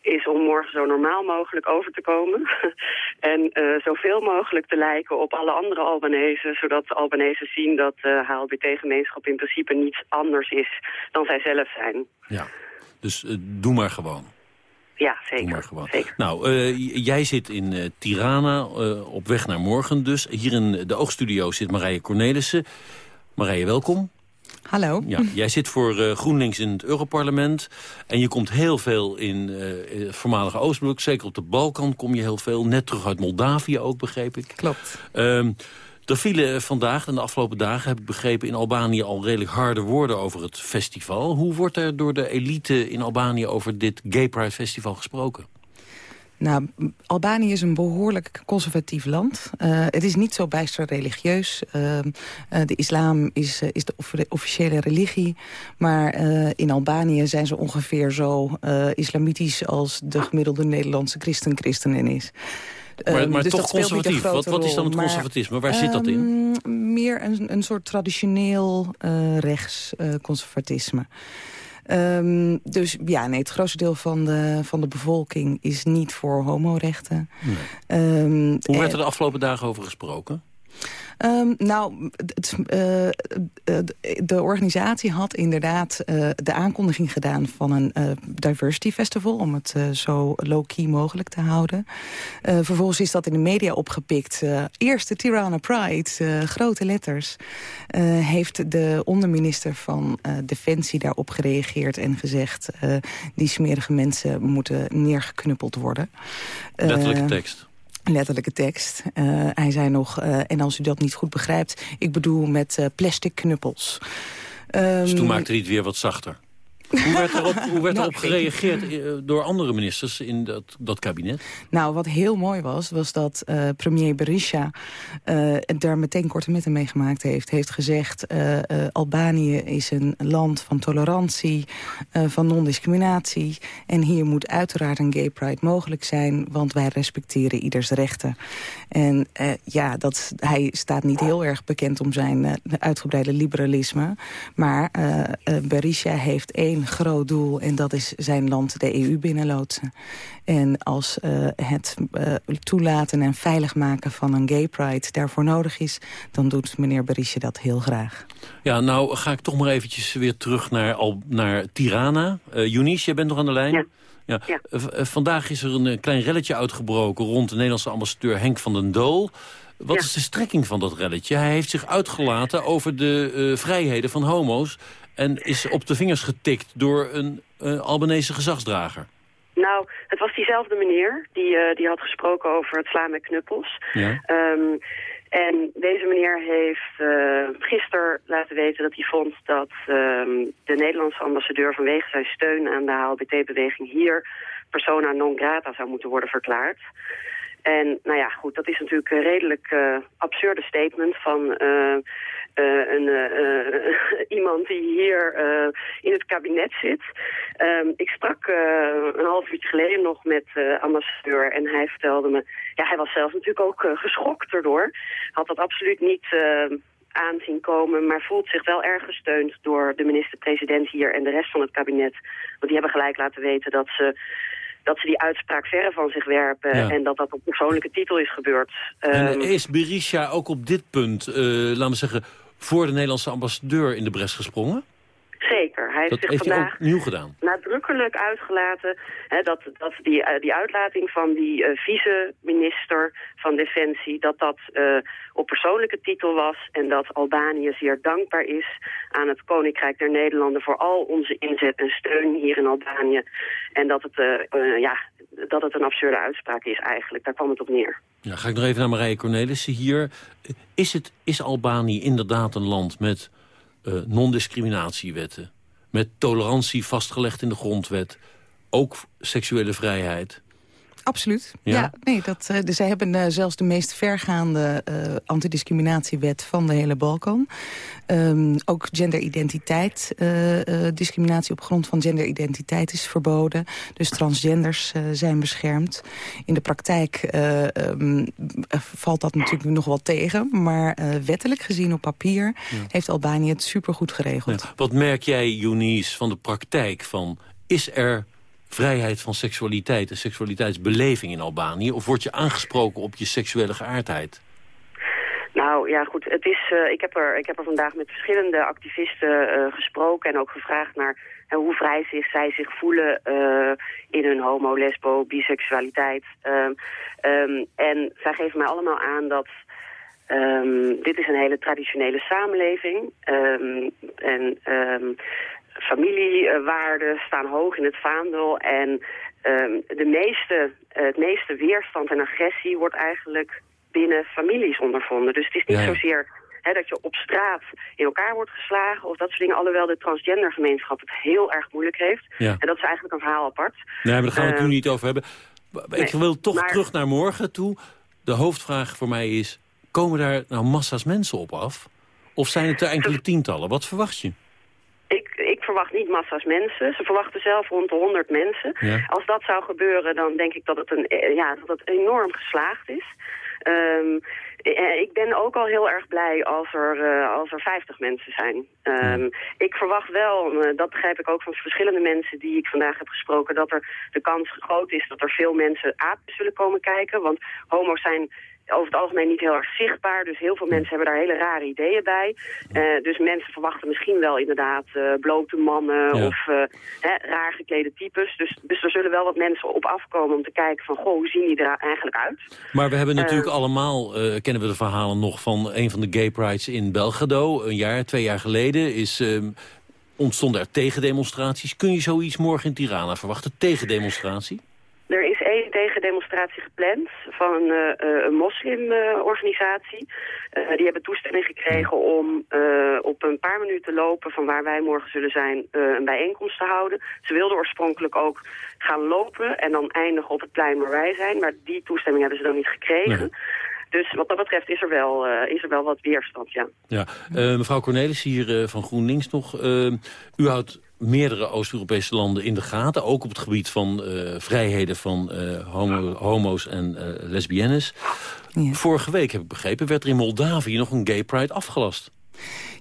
is om morgen zo normaal mogelijk over te komen. en zoveel mogelijk te lijken op alle andere Albanese... zodat de Albanese zien dat de HLBT-gemeenschap in principe niets anders is dan zij zelf zijn. Ja, dus doe maar gewoon. Ja, zeker. Doe maar gewoon. Nou, eh, jij zit in eh, Tirana, eh, op weg naar morgen dus. Hier in de oogstudio zit Marije Cornelissen. Marije, welkom. Hallo. Ja, jij zit voor eh, GroenLinks in het Europarlement. En je komt heel veel in eh, het voormalige Oostblok. Zeker op de Balkan kom je heel veel. Net terug uit Moldavië ook, begreep ik. Klopt. Ehm, er vielen vandaag en de afgelopen dagen, heb ik begrepen... in Albanië al redelijk harde woorden over het festival. Hoe wordt er door de elite in Albanië over dit Gay Pride Festival gesproken? Nou, Albanië is een behoorlijk conservatief land. Eh, het is niet zo bijster religieus. Uh, uh, de islam is, is de off officiële religie. Maar in Albanië zijn ze ongeveer zo islamitisch... als de gemiddelde Nederlandse christen-christenin is. Maar, maar dus toch conservatief. Wat, wat is dan het. Maar, conservatisme? Waar zit dat in? ehm, Meer een, een soort traditioneel uh, rechts uh, conservatisme. Um, dus ja, nee, het grootste deel van de, van de bevolking is niet voor homorechten. Nee. Um, Hoe werd er de afgelopen dagen over gesproken? Um, nou, het, uh, de organisatie had inderdaad uh, de aankondiging gedaan van een uh, diversity festival... om het zo low-key mogelijk te houden. vervolgens is dat in de media opgepikt. eerst de Tirana Pride, grote letters. heeft de onderminister van Defensie daarop gereageerd en gezegd... die smerige mensen moeten neergeknuppeld worden. Letterlijke tekst letterlijke tekst. Uh, hij zei nog, uh, en als u dat niet goed begrijpt... ik bedoel met uh, plastic knuppels. Um, dus toen maakte hij het weer wat zachter. Hoe werd erop, hoe werd Nou, erop gereageerd eh, door andere ministers in dat, dat kabinet? Nou, wat heel mooi was, was dat eh, premier Berisha eh, daar meteen korte metten mee gemaakt heeft. Heeft gezegd, Albanië is een land van tolerantie, van non-discriminatie. En hier moet uiteraard een gay pride mogelijk zijn, want wij respecteren ieders rechten. En ja, dat, hij staat niet heel erg bekend om zijn uitgebreide liberalisme. Maar Berisha heeft één groot doel en dat is zijn land de EU binnenloodsen. En als eh, het eh, toelaten en veilig maken van een gay pride daarvoor nodig is... dan doet meneer Berisha dat heel graag. Ja, nou ga ik toch maar eventjes weer terug naar, al, naar Tirana. Uh, Eunice, jij bent nog aan de lijn? Ja. ja. Vandaag is er een klein relletje uitgebroken rond de Nederlandse ambassadeur Henk van den Dool. Wat ja. is de strekking van dat relletje? Hij heeft zich uitgelaten over de uh, vrijheden van homo's... en is op de vingers getikt door een uh, Albanese gezagsdrager. Nou, het was diezelfde meneer die, uh, die had gesproken over het slaan met knuppels. Ja. Um, en deze meneer heeft uh, gisteren laten weten dat hij vond dat um, de Nederlandse ambassadeur vanwege zijn steun aan de HLBT-beweging hier persona non grata zou moeten worden verklaard. En nou ja, goed, dat is natuurlijk een redelijk uh, absurde statement van uh, een, iemand die hier in het kabinet zit. Um, ik sprak een half uurtje geleden nog met ambassadeur en hij vertelde me... Ja, hij was zelf natuurlijk ook geschokt erdoor. Had dat absoluut niet aanzien komen, maar voelt zich wel erg gesteund door de minister-president hier en de rest van het kabinet. Want die hebben gelijk laten weten dat ze dat ze die uitspraak verre van zich werpen... Ja. en dat dat op persoonlijke titel is gebeurd. En um, is Berisha ook op dit punt, uh, laten we zeggen... voor de Nederlandse ambassadeur in de bres gesprongen? Zeker. Hij heeft dat zich heeft vandaag hij ook nieuw gedaan. nadrukkelijk uitgelaten hè, dat, dat die, uh, die uitlating van die uh, vice-minister van Defensie... dat dat uh, op persoonlijke titel was en dat Albanië zeer dankbaar is aan het Koninkrijk der Nederlanden... voor al onze inzet en steun hier in Albanië. En dat het, ja, dat het een absurde uitspraak is eigenlijk. Daar kwam het op neer. Ja, ga ik nog even naar Marije Cornelissen hier. Is, het, is Albanië inderdaad een land met uh, non-discriminatiewetten... met tolerantie vastgelegd in de grondwet... ook seksuele vrijheid... Absoluut. Ja, ja nee, dat, uh, dus zij hebben uh, zelfs de meest vergaande uh, antidiscriminatiewet van de hele Balkan. Um, ook genderidentiteit, discriminatie op grond van genderidentiteit is verboden. Dus transgenders zijn beschermd. In de praktijk um, valt dat natuurlijk nog wel tegen. Maar wettelijk gezien op papier ja. heeft Albanië het supergoed geregeld. Ja. Wat merk jij, Eunice, van de praktijk? Van, is er vrijheid van seksualiteit en seksualiteitsbeleving in Albanië? Of word je aangesproken op je seksuele geaardheid? Nou ja, goed. Het is, uh, ik, heb er, ik heb er vandaag met verschillende activisten uh, gesproken en ook gevraagd naar uh, hoe vrij zich, zij zich voelen in hun homo, lesbo, biseksualiteit. Um, en zij geven mij allemaal aan dat um, dit is een hele traditionele samenleving um, en familiewaarden staan hoog in het vaandel en um, de meeste, het meeste weerstand en agressie wordt eigenlijk binnen families ondervonden. Dus het is niet ja. zozeer hè, dat je op straat in elkaar wordt geslagen of dat soort dingen, alhoewel de transgendergemeenschap het heel erg moeilijk heeft. Ja. En dat is eigenlijk een verhaal apart. Nee, maar daar gaan we het uh, nu niet over hebben. Ik nee, wil toch maar... terug naar morgen toe. De hoofdvraag voor mij is, komen daar nou massa's mensen op af? Of zijn het er enkele tientallen? Wat verwacht je? Ik, ik verwacht niet massa's mensen. Ze verwachten zelf rond de 100 mensen. Ja. Als dat zou gebeuren, dan denk ik dat het, een, ja, dat het enorm geslaagd is. Um, ik ben ook al heel erg blij als er, uh, als er 50 mensen zijn. Um, ja. Ik verwacht wel, uh, dat begrijp ik ook van verschillende mensen die ik vandaag heb gesproken... dat er de kans groot is dat er veel mensen apen zullen komen kijken. Want homo's zijn over het algemeen niet heel erg zichtbaar. Dus heel veel mensen hebben daar hele rare ideeën bij. Uh, dus mensen verwachten misschien wel inderdaad uh, blote mannen ja. of uh, hè, raar geklede types. Dus, dus er zullen wel wat mensen op afkomen om te kijken van... goh, hoe zien die er eigenlijk uit? Maar we hebben natuurlijk allemaal, kennen we de verhalen nog... van een van de gay prides in Belgrado. Een jaar, twee jaar geleden is... Um, ontstonden er tegendemonstraties. Kun je zoiets morgen in Tirana verwachten? Tegendemonstratie? Er is één tegendemonstratie van een, uh, een moslimorganisatie. Uh, die hebben toestemming gekregen om op een paar minuten lopen van waar wij morgen zullen zijn een bijeenkomst te houden. Ze wilden oorspronkelijk ook gaan lopen en dan eindigen op het plein waar wij zijn. Maar die toestemming hebben ze dan niet gekregen. Dus wat dat betreft is er wel, uh, is er wel wat weerstand, ja. ja. Uh, mevrouw Cornelis hier uh, van GroenLinks nog. u houdt meerdere Oost-Europese landen in de gaten. Ook op het gebied van vrijheden van homo, homo's en lesbiennes. Ja. Vorige week, heb ik begrepen, werd er in Moldavië nog een gay pride afgelast.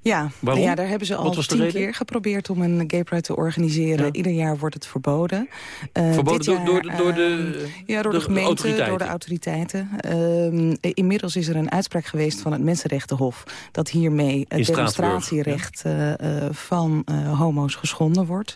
Ja, Waarom? ja, daar hebben ze al tien keer geprobeerd om een gay pride te organiseren. Ja. Ieder jaar wordt het verboden. Uh, verboden jaar, door, door, door, de, ja, door de, de gemeente, door de autoriteiten. Uh, inmiddels is er een uitspraak geweest van het Mensenrechtenhof... dat hiermee het demonstratierecht ja. uh, van homo's geschonden wordt.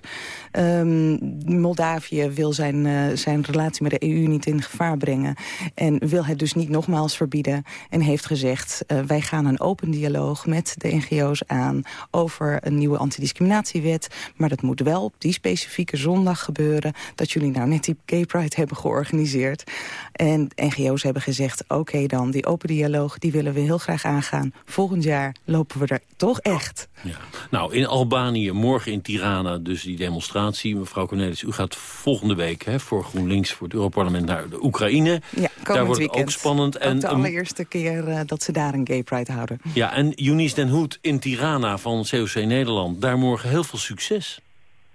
Um, Moldavië wil zijn, zijn relatie met de EU niet in gevaar brengen... en wil het dus niet nogmaals verbieden. En heeft gezegd, wij gaan een open dialoog met de NGO's aan over een nieuwe antidiscriminatiewet. Maar dat moet wel op die specifieke zondag gebeuren... dat jullie nou net die Gay Pride hebben georganiseerd. En NGO's hebben gezegd, oké dan, die open dialoog... die willen we heel graag aangaan. Volgend jaar lopen we er toch echt. Ja. Nou, in Albanië, morgen in Tirana dus die demonstratie. Mevrouw Cornelis, u gaat volgende week hè, voor GroenLinks... voor het Europarlement naar de Oekraïne. Ja, Daar wordt weekend. ook spannend. Ook en de allereerste keer uh, dat ze daar een Gay Pride houden. Ja, en Eunice den Hoed in Tirana van COC Nederland. Daar morgen heel veel succes.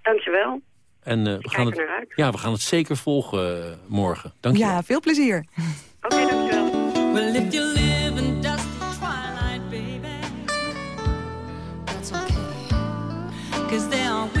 Dankjewel. En uh, we, gaan het, ja, we gaan het zeker volgen uh, morgen. Dank je Ja, veel plezier. Oké, okay, dankjewel. Well, if you live in dusty twilight, baby, that's okay. Cause there are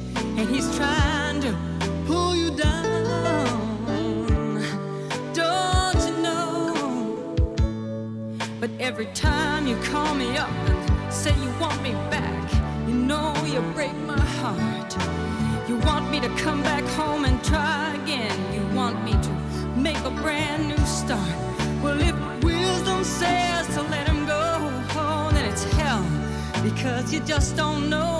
and he's trying to pull you down. Don't you know? But every time you call me up and say you want me back, you know you break my heart. You want me to come back home and try again. You want me to make a brand new start. Well, if wisdom says to let him go, then it's hell because you just don't know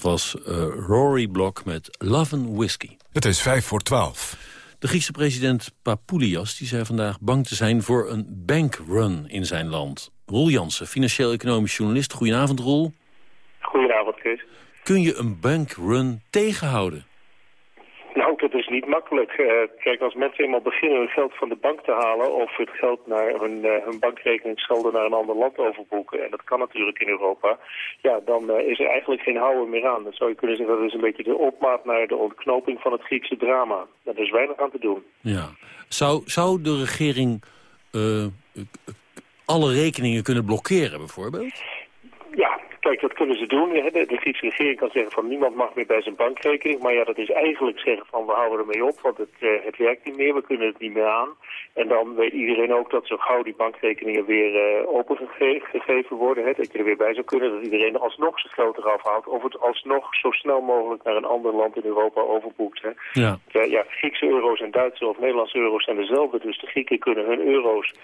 Dat was uh, Rory Block met Love and Whiskey. Het is vijf voor twaalf. De Griekse president Papoulias die zei vandaag bang te zijn voor een bankrun in zijn land. Roel Jansen, financieel-economisch journalist. Goedenavond, Roel. Goedenavond, Chris. Kun je een bankrun tegenhouden? Niet makkelijk. Uh, kijk, als mensen eenmaal beginnen hun geld van de bank te halen... of het geld naar hun, uh, hun bankrekening schelden naar een ander land overboeken... en dat kan natuurlijk in Europa... ja, dan uh, is er eigenlijk geen houden meer aan. Dan zou je kunnen zeggen dat is een beetje de opmaat naar de ontknoping van het Griekse drama. Daar is weinig aan te doen. Ja. Zou, zou de regering alle rekeningen kunnen blokkeren, bijvoorbeeld? Ja, Kijk, dat kunnen ze doen. De, de Griekse regering kan zeggen van niemand mag meer bij zijn bankrekening. Maar ja, dat is eigenlijk zeggen van we houden ermee op, want het, uh, het werkt niet meer. We kunnen het niet meer aan. En dan weet iedereen ook dat zo gauw die bankrekeningen weer uh, opengegeven worden. Hè, dat je er weer bij zou kunnen. Dat iedereen alsnog zijn geld eraf haalt. Of het alsnog zo snel mogelijk naar een ander land in Europa overboekt. Hè. Ja. Ja, ja, Griekse euro's en Duitse of Nederlandse euro's zijn dezelfde. Dus de Grieken kunnen hun euro's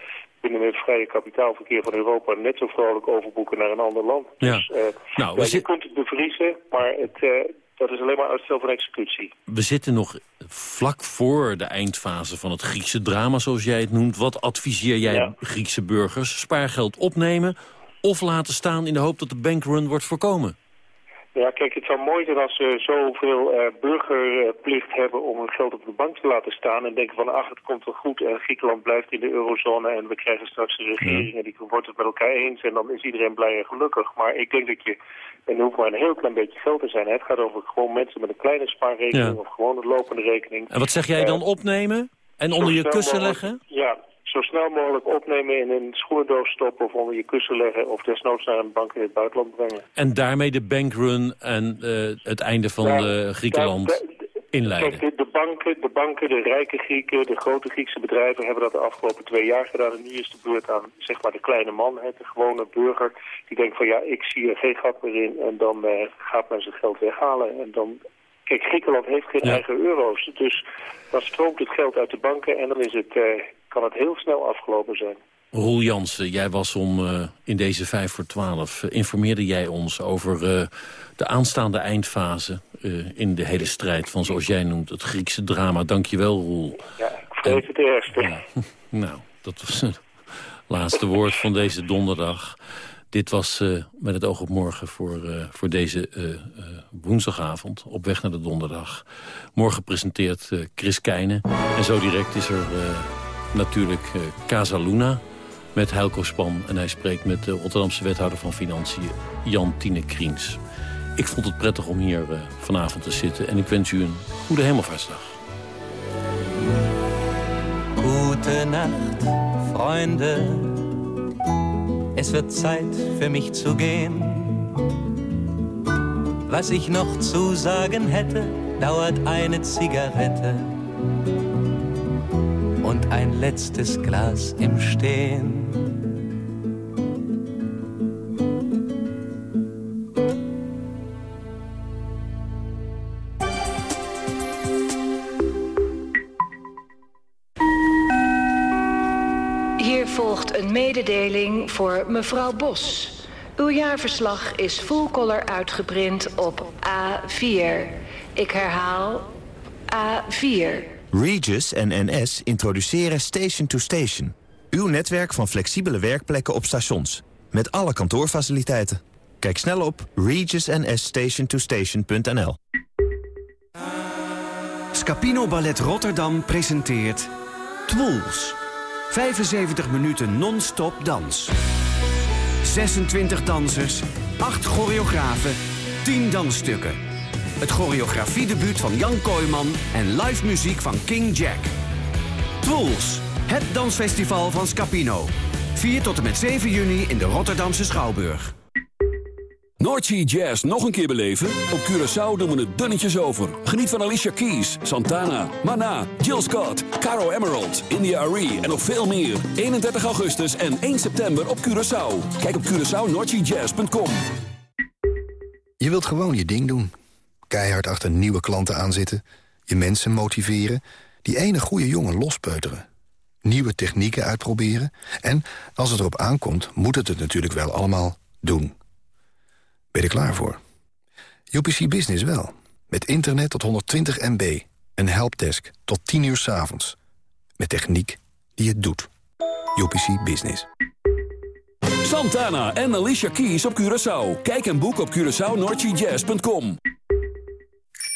binnen het vrije kapitaalverkeer van Europa net zo vrolijk overboeken naar een ander land. Ja. Dus uh, nou, ja, je kunt het bevriezen, maar het, uh, dat is alleen maar uitstel van executie. We zitten nog vlak voor de eindfase van het Griekse drama, zoals jij het noemt. Wat adviseer jij Ja. Griekse burgers? Spaargeld opnemen of laten staan in de hoop dat de bankrun wordt voorkomen? Ja, kijk, het zou mooi zijn als ze zoveel uh, burgerplicht hebben om hun geld op de bank te laten staan en denken van ach, het komt wel goed en Griekenland blijft in de eurozone en we krijgen straks een regering en die wordt het met elkaar eens en dan is iedereen blij en gelukkig. Maar ik denk dat je, en er hoeft maar een heel klein beetje geld te zijn, hè. het gaat over gewoon mensen met een kleine spaarrekening Ja. of gewoon een lopende rekening. En wat zeg jij Eh, dan opnemen en onder je kussen leggen? Ja, zo snel mogelijk opnemen in een schoenendoos stoppen of onder je kussen leggen of desnoods naar een bank in het buitenland brengen. En daarmee de bankrun en eh, het einde van Ja, Griekenland inleiden. Kijk, de, de, banken, de banken, de rijke Grieken, de grote Griekse bedrijven hebben dat de afgelopen twee jaar gedaan. En nu is de beurt aan zeg maar, de kleine man, hè, de gewone burger, die denkt van ja, ik zie er geen gat meer in. En dan eh, gaat men zijn geld weghalen. En dan, kijk, Griekenland heeft geen Ja. eigen euro's. Dus dan stroomt het geld uit de banken en dan is het, eh, kan het heel snel afgelopen zijn. Roel Jansen, jij was om eh, in deze 5 voor 12... eh, informeerde jij ons over eh, de aanstaande eindfase... in de hele strijd van, zoals jij noemt, het Griekse drama. Dank je wel, Roel. Ja, ik vrees het ergste. Nou, dat was het laatste woord van deze donderdag. Dit was met het oog op morgen voor, voor deze woensdagavond. Op weg naar de donderdag. Morgen presenteert Chris Keijnen. En zo direct is er natuurlijk eh Casa Luna met Heilko Span. En hij spreekt met de Rotterdamse wethouder van Financiën, Jan Tine Kriens. Ik vond het prettig om hier eh, vanavond te zitten. En ik wens u een goede hemelvaartsdag. Gute Nacht, Freunde. Es wird Zeit für mich zu gehen. Was ich noch zu sagen hätte, dauert eine Zigarette und ein letztes Glas im Stehen. Hier volgt een mededeling voor mevrouw Bos. Uw jaarverslag is full color uitgeprint op A4. Ik herhaal A4. Regis en NS introduceren Station to Station. Uw netwerk van flexibele werkplekken op stations. Met alle kantoorfaciliteiten. Kijk snel op regisnsstationtostation.nl Scapino Ballet Rotterdam presenteert Twools. 75 minuten non-stop dans. 26 dansers, 8 choreografen, 10 dansstukken. Het choreografiedebuut van Jan Kooijman en live muziek van King Jack. Twools, het dansfestival van Scapino. 4 tot en met 7 juni in de Rotterdamse Schouwburg. Noordsea Jazz nog een keer beleven? Op Curaçao doen we het dunnetjes over. Geniet van Alicia Keys, Santana, Mana, Jill Scott, Caro Emerald, India Arie en nog veel meer. 31 augustus en 1 september op Curaçao. Kijk op CuraçaoNoordseaJazz.com. Je wilt gewoon je ding doen. Keihard achter nieuwe klanten aanzitten. je mensen motiveren... die ene goede jongen lospeuteren. Nieuwe technieken uitproberen. En als het erop aankomt, moet het het natuurlijk wel allemaal doen. Ben je er klaar voor? UPC Business wel. Met internet tot 120 MB. Een helpdesk tot 10 uur s avonds. Met techniek die het doet. UPC Business. Santana en Alicia Keys op Curaçao. Kijk en boek op CuraçaoNordGJazz.com.